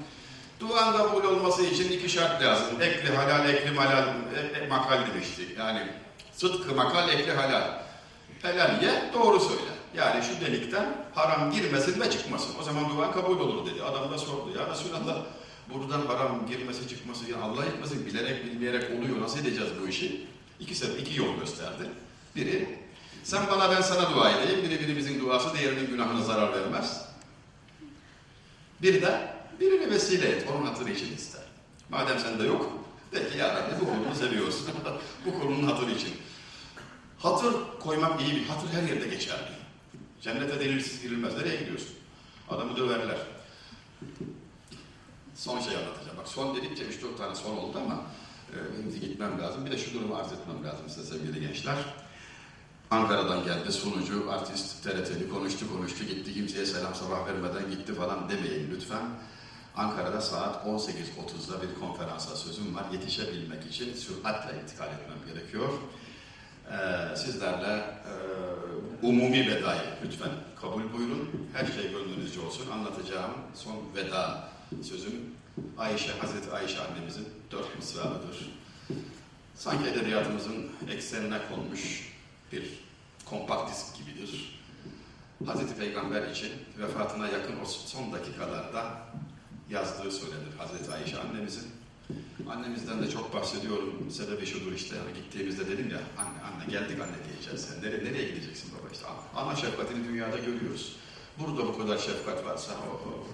Duan kabul olması için iki şart lazım. Ekli halal, ekli malal, e, e, makal demişti. Yani sıdkı makal, ekli halal. Helal ye, doğru söyle. Yani şu delikten haram girmesin ve çıkmasın. O zaman dua kabul olur dedi. Adam da sordu. Ya Resulallah buradan haram girmesi çıkması ya Allah etmesin bilerek bilmeyerek oluyor. Nasıl edeceğiz bu işi? İki sefer iki yol gösterdi. Biri sen bana ben sana dua edeyim. Biri birimizin duası diğerinin günahına zarar vermez. Bir de birini vesile et. Onun hatırı için ister. Madem sende yok de ki ya Rabbi bu kulunu seviyorsun. bu kulunun hatırı için. Hatır koymak iyi bir hatır her yerde geçerli. Cennete delilsiz girilmez. Nereye gidiyorsun? Adamı döverler. Son şey anlatacağım. Bak son dedikçe 3-4 tane son oldu ama e, benim gitmem lazım. Bir de şu durumu arz etmem lazım size sevgili gençler. Ankara'dan geldi sunucu, artist, TRT'li konuştu konuştu gitti. Kimseye selam sabah vermeden gitti falan demeyin lütfen. Ankara'da saat 18.30'da bir konferansa sözüm var. Yetişebilmek için süratle intikal etmem gerekiyor. Ee, sizlerle e, umumi vedayı lütfen kabul buyurun. Her şey gönlünüzce olsun. Anlatacağım son veda sözüm Ayşe, Hazreti Ayşe annemizin dört mısralıdır. Sanki edebiyatımızın eksenine konmuş bir kompakt disk gibidir. Hazreti Peygamber için vefatına yakın o son dakikalarda yazdığı söylenir Hazreti Ayşe annemizin. Annemizden de çok bahsediyorum. Sebebi şudur işte yani gittiğimizde dedim ya anne anne geldik anne diyeceğiz. Sen nereye, nereye gideceksin baba işte ana şefkatini dünyada görüyoruz. Burada bu kadar şefkat varsa o, o,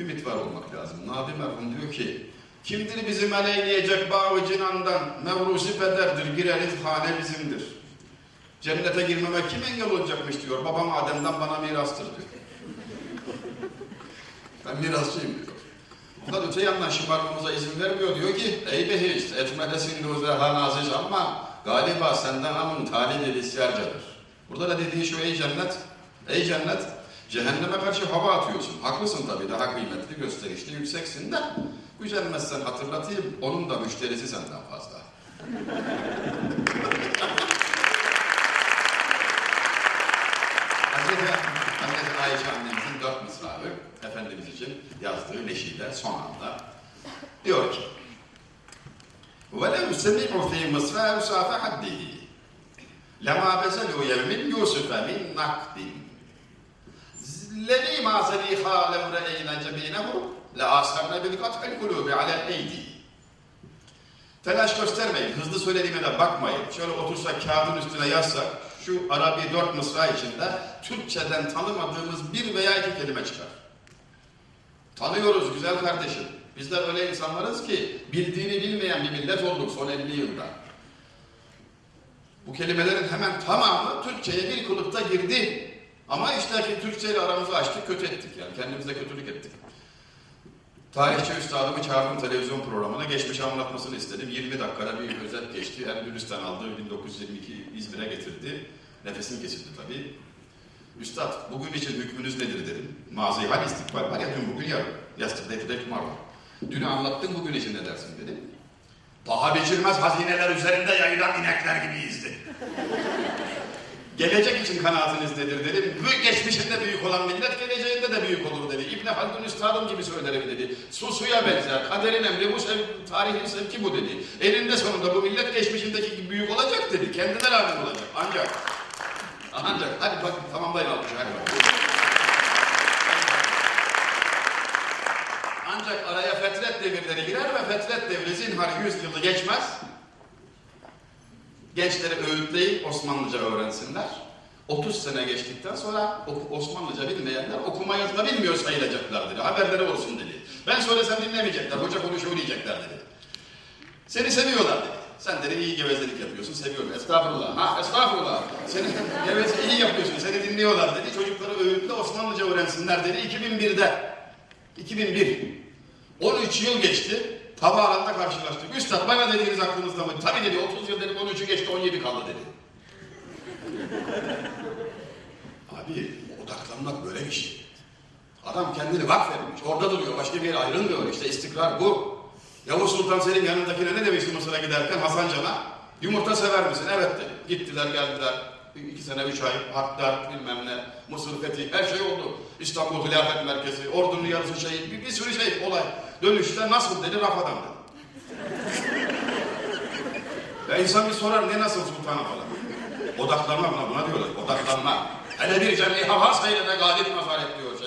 ümit var olmak lazım. Nabi merhum diyor ki kimdir bizim eleyleyecek bağı cinandan mevrusi pederdir gireriz hane bizimdir. Cennete girmeme kim engel olacakmış diyor. Babam Adem'den bana mirastır diyor. Ben mirasçıyım diyor. Fakat öte yandan şımarmamıza izin vermiyor. Diyor ki ey behişt etmedesin nuzeha naziz ama galiba senden amın talib isyarcadır. Burada da dediği şu ey cennet, ey cennet cehenneme karşı hava atıyorsun. Haklısın tabii daha kıymetli, gösterişli, yükseksin de gücenmezsen hatırlatayım onun da müşterisi senden fazla. Hazreti, Hazreti Ayşe annemizin dört mısrağı Efendimiz için yazdığı neşide son anda diyor ki وَلَوْ سَمِعُوا فِي مِصْرَى يُسَافَ حَدِّهِ لَمَا بَزَلُوا يَوْمٍ يُوسُفَ مِنْ نَقْدٍ الذي ما زليخا لو رأينا جبينه لآثرنا بالقطع القلوب على الأيدي Telaş göstermeyin, hızlı söylediğime de bakmayın. Şöyle otursak kağıdın üstüne yazsak, şu Arabi dört mısra içinde Türkçeden tanımadığımız bir veya iki kelime çıkar. Tanıyoruz güzel kardeşim. Bizler öyle insanlarız ki bildiğini bilmeyen bir millet olduk son 50 yılda. Bu kelimelerin hemen tamamı Türkçe'ye bir kılıkta girdi. Ama işte ki Türkçe ile aramızı açtık, kötü ettik yani. Kendimize kötülük ettik. Tarihçi üstadımı çağırdım televizyon programına. Geçmiş anlatmasını istedim. 20 dakikada bir özet geçti. Endülüs'ten aldığı 1922 İzmir'e getirdi. Nefesim kesildi tabii. Üstad bugün için hükmünüz nedir dedim. Mazi hal istikbal var ya dün bugün yarın. Yesterday today tomorrow. Dün anlattın bugün için ne dersin dedim. Paha biçilmez hazineler üzerinde yayılan inekler gibiyizdi. Gelecek için kanaatiniz nedir dedim. Bu geçmişinde büyük olan millet geleceğinde de büyük olur dedi. İbn Haldun üstadım gibi söylerim dedi. Su suya benzer. Kaderin emri bu sev, tarihin sevki bu dedi. Elinde sonunda bu millet geçmişindeki gibi büyük olacak dedi. Kendine rağmen olacak. Ancak ancak hadi bak tamamlayın alkışı hadi. Ancak araya fetret devirleri girer ve fetret devri zinhar 100 yılı geçmez. Gençleri öğütleyin Osmanlıca öğrensinler. 30 sene geçtikten sonra Osmanlıca bilmeyenler okuma yazma bilmiyor sayılacaklar dedi. Haberleri olsun dedi. Ben söylesem dinlemeyecekler. Hoca konuşuyor diyecekler dedi. Seni seviyorlar dedi. Sen dedi iyi gevezelik yapıyorsun, seviyorum. Estağfurullah. Ha estağfurullah. Seni geveze iyi yapıyorsun, seni dinliyorlar dedi. Çocukları öğütle Osmanlıca öğrensinler dedi 2001'de. 2001. 13 yıl geçti. Havaalanında karşılaştık. Üstad bana dediğiniz aklınızda mı? Tabii dedi 30 yıl dedim 13'ü geçti 17 kaldı dedi. Abi odaklanmak böyle bir şey. Adam kendini vakfetmiş. Orada duruyor. Başka bir yere ayrılmıyor. İşte istikrar bu. Yavuz Sultan Selim yanındakine ne demişti Mısır'a giderken Hasan Can'a? Yumurta sever misin? Evet dedi. Gittiler geldiler. İki sene, üç ay, harpler, bilmem ne, Mısır fethi, her şey oldu. İstanbul Hilafet Merkezi, ordunun yarısı şehit, bir, bir sürü şey, olay. Dönüşte nasıl dedi, raf adam dedi. ya insan bir sorar, ne nasıl sultanım falan. Odaklanma buna, buna diyorlar, odaklanma. Hele bir cem'i havas eyleme galip nazaret diyor.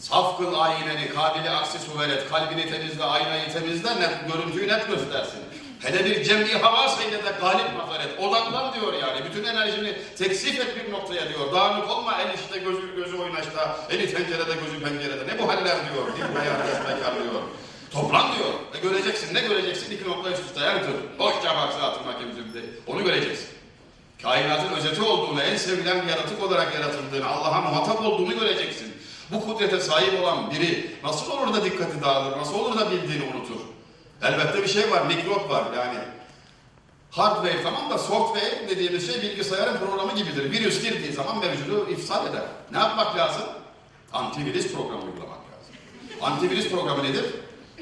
Saf kıl ayneni, kabili aksi suvelet, kalbini temizle, aynayı temizle, net, görüntüyü net göstersin. Hele bir cem'i havas eyle de galip nazaret, odaklan diyor yani. Bütün enerjini teksif et bir noktaya diyor. Dağınık olma, el işte, gözü, gözü oynaşta, eli tencerede, gözü pencerede. Ne bu haller diyor, dil beyan diyor. Toplan diyor. Ve göreceksin, ne göreceksin? İki nokta üst üste enter. Hoşça bak zatın zümrüt. Onu göreceksin. Kainatın özeti olduğunu, en sevilen bir yaratık olarak yaratıldığını, Allah'a muhatap olduğunu göreceksin. Bu kudrete sahip olan biri nasıl olur da dikkati dağılır, nasıl olur da bildiğini unutur? Elbette bir şey var, mikrop var yani. Hardware tamam da software dediğimiz şey bilgisayarın programı gibidir. Virüs girdiği zaman mevcudu ifsad eder. Ne yapmak lazım? Antivirüs programı uygulamak lazım. Antivirüs programı nedir?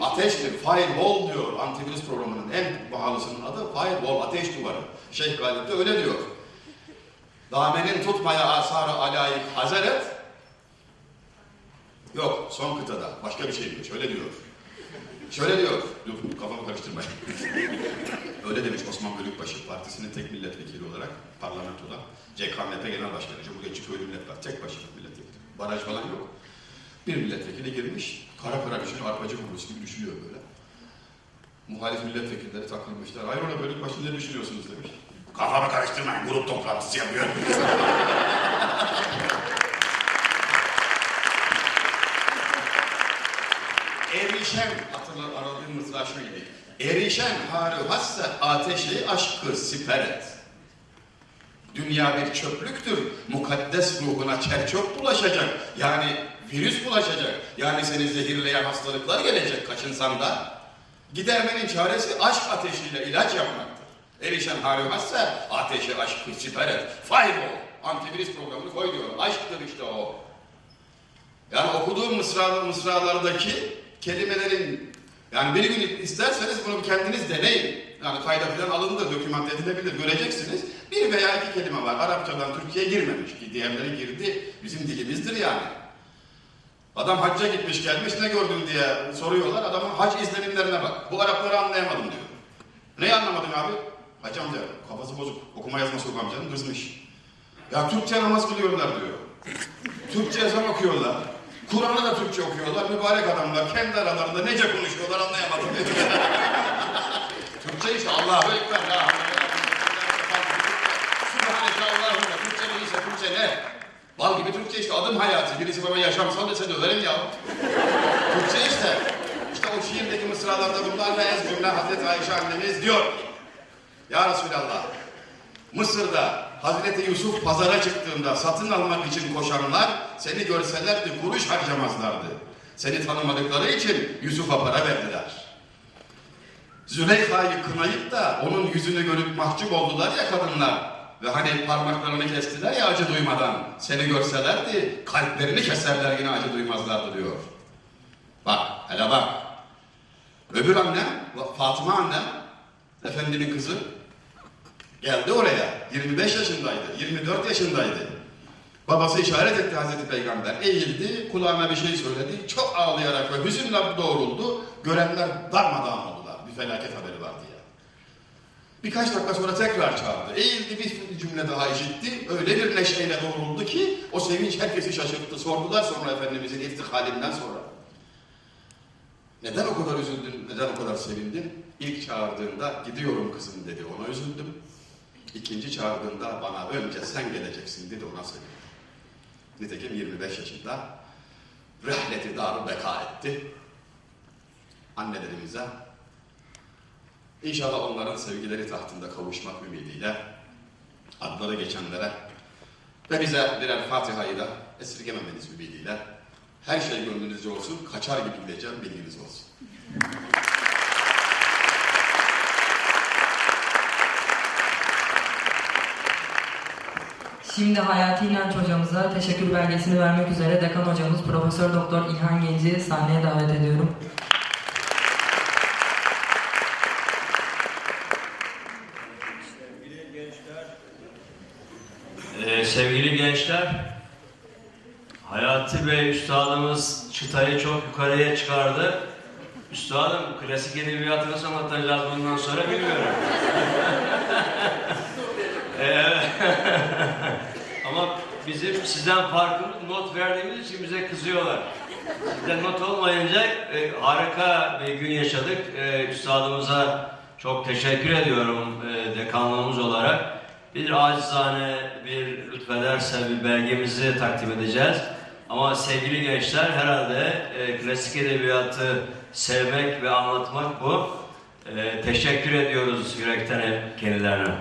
Ateştir, firewall diyor. Antivirüs programının en pahalısının adı firewall, ateş duvarı. Şeyh Galip de öyle diyor. Damenin tutmaya asarı alayık hazret. Yok, son kıtada. Başka bir şey diyor. Şöyle diyor. Şöyle diyor. Dur, kafamı karıştırmayın. öyle demiş Osman Bölükbaşı. Partisinin tek milletvekili olarak parlamentoda. CKMP Genel Başkanı. Cumhuriyetçi Köylü Millet var. Tek başına milletvekili. Baraj falan yok. Bir milletvekili girmiş. Kara kara bir şey arpacı kurusu gibi düşünüyor böyle. Muhalif milletvekilleri takılmışlar. Hayrola Bölükbaşı ne düşünüyorsunuz demiş. Kafamı karıştırmayın. Grup toplantısı yapıyor. Erişen, hatırlar aradığım mısra şuydu. Erişen harı hassa ateşi aşkı siperet. Dünya bir çöplüktür. Mukaddes ruhuna çerçöp bulaşacak. Yani virüs bulaşacak. Yani seni zehirleyen hastalıklar gelecek kaçınsan da. Gidermenin çaresi aşk ateşiyle ilaç yapmaktır. Erişen harı hassa ateşi aşkı siperet. Firewall. Antivirüs programını koy diyor. Aşktır işte o. Yani okuduğum mısralar, mısralardaki kelimelerin yani bir gün isterseniz bunu kendiniz deneyin. Yani kayda falan alındı, dokümant edilebilir. Göreceksiniz. Bir veya iki kelime var. Arapçadan Türkiye'ye girmemiş ki. Diğerleri girdi. Bizim dilimizdir yani. Adam hacca gitmiş gelmiş ne gördün diye soruyorlar. Adamın hac izlenimlerine bak. Bu Arapları anlayamadım diyor. Neyi anlamadın abi? Hacı amca kafası bozuk. Okuma yazması yok amcanın kızmış. Ya Türkçe namaz kılıyorlar diyor. Türkçe ezan okuyorlar. Kur'an'ı da Türkçe okuyorlar. Mübarek adamlar kendi aralarında nece konuşuyorlar anlayamadım. Türkçe işte Allahu Ekber. La. Sübhaneke Allahümme. Türkçe neyse Türkçe ne? Bal gibi Türkçe işte adım hayatı. Birisi bana yaşamsal dese döverim ya. Türkçe işte. İşte o şiirdeki mısralarda bunlar ve ez cümle Hazreti Ayşe annemiz diyor Ya Resulallah Mısır'da Hazreti Yusuf pazara çıktığında satın almak için koşanlar seni görselerdi kuruş harcamazlardı. Seni tanımadıkları için Yusuf'a para verdiler. Züleyha'yı kınayıp da onun yüzünü görüp mahcup oldular ya kadınlar. Ve hani parmaklarını kestiler ya acı duymadan. Seni görselerdi kalplerini keserler yine acı duymazlardı diyor. Bak hele bak. Öbür annem Fatıma annem efendinin kızı Geldi oraya. 25 yaşındaydı. 24 yaşındaydı. Babası işaret etti Hazreti Peygamber. Eğildi, kulağına bir şey söyledi. Çok ağlayarak ve hüzünle doğruldu. Görenler darmadağın oldular. Bir felaket haberi var diye. Birkaç dakika sonra tekrar çağırdı. Eğildi bir cümle daha işitti. Öyle bir neşeyle doğruldu ki o sevinç herkesi şaşırttı. Sordular sonra Efendimizin iftihalinden sonra. Neden o kadar üzüldün, neden o kadar sevindin? İlk çağırdığında gidiyorum kızım dedi, ona üzüldüm. İkinci çağırdığında bana önce sen geleceksin dedi, ona sevindim. Nitekim 25 yaşında rehleti darı beka etti. Annelerimize İnşallah onların sevgileri tahtında kavuşmak ümidiyle adları geçenlere ve bize birer Fatiha'yı da esirgememeniz ümidiyle her şey gönlünüzce olsun, kaçar gibi gideceğim bilginiz olsun. Şimdi Hayati İnanç hocamıza teşekkür belgesini vermek üzere dekan hocamız Profesör Doktor İlhan Genci sahneye davet ediyorum. Sevgili gençler, Ee, sevgili gençler, Hayati Bey üstadımız çıtayı çok yukarıya çıkardı. Üstadım klasik edebiyatı nasıl anlatacağız bundan sonra bilmiyorum. Evet. Ama bizim sizden farkımız not verdiğimiz için bize kızıyorlar. Sizden not olmayınca e, harika bir gün yaşadık. E, üstadımıza çok teşekkür ediyorum e, dekanlığımız olarak. Bir acizane, bir lütfederse bir belgemizi takdim edeceğiz. Ama sevgili gençler herhalde e, klasik edebiyatı sevmek ve anlatmak bu. E, teşekkür ediyoruz yürekten kendilerine.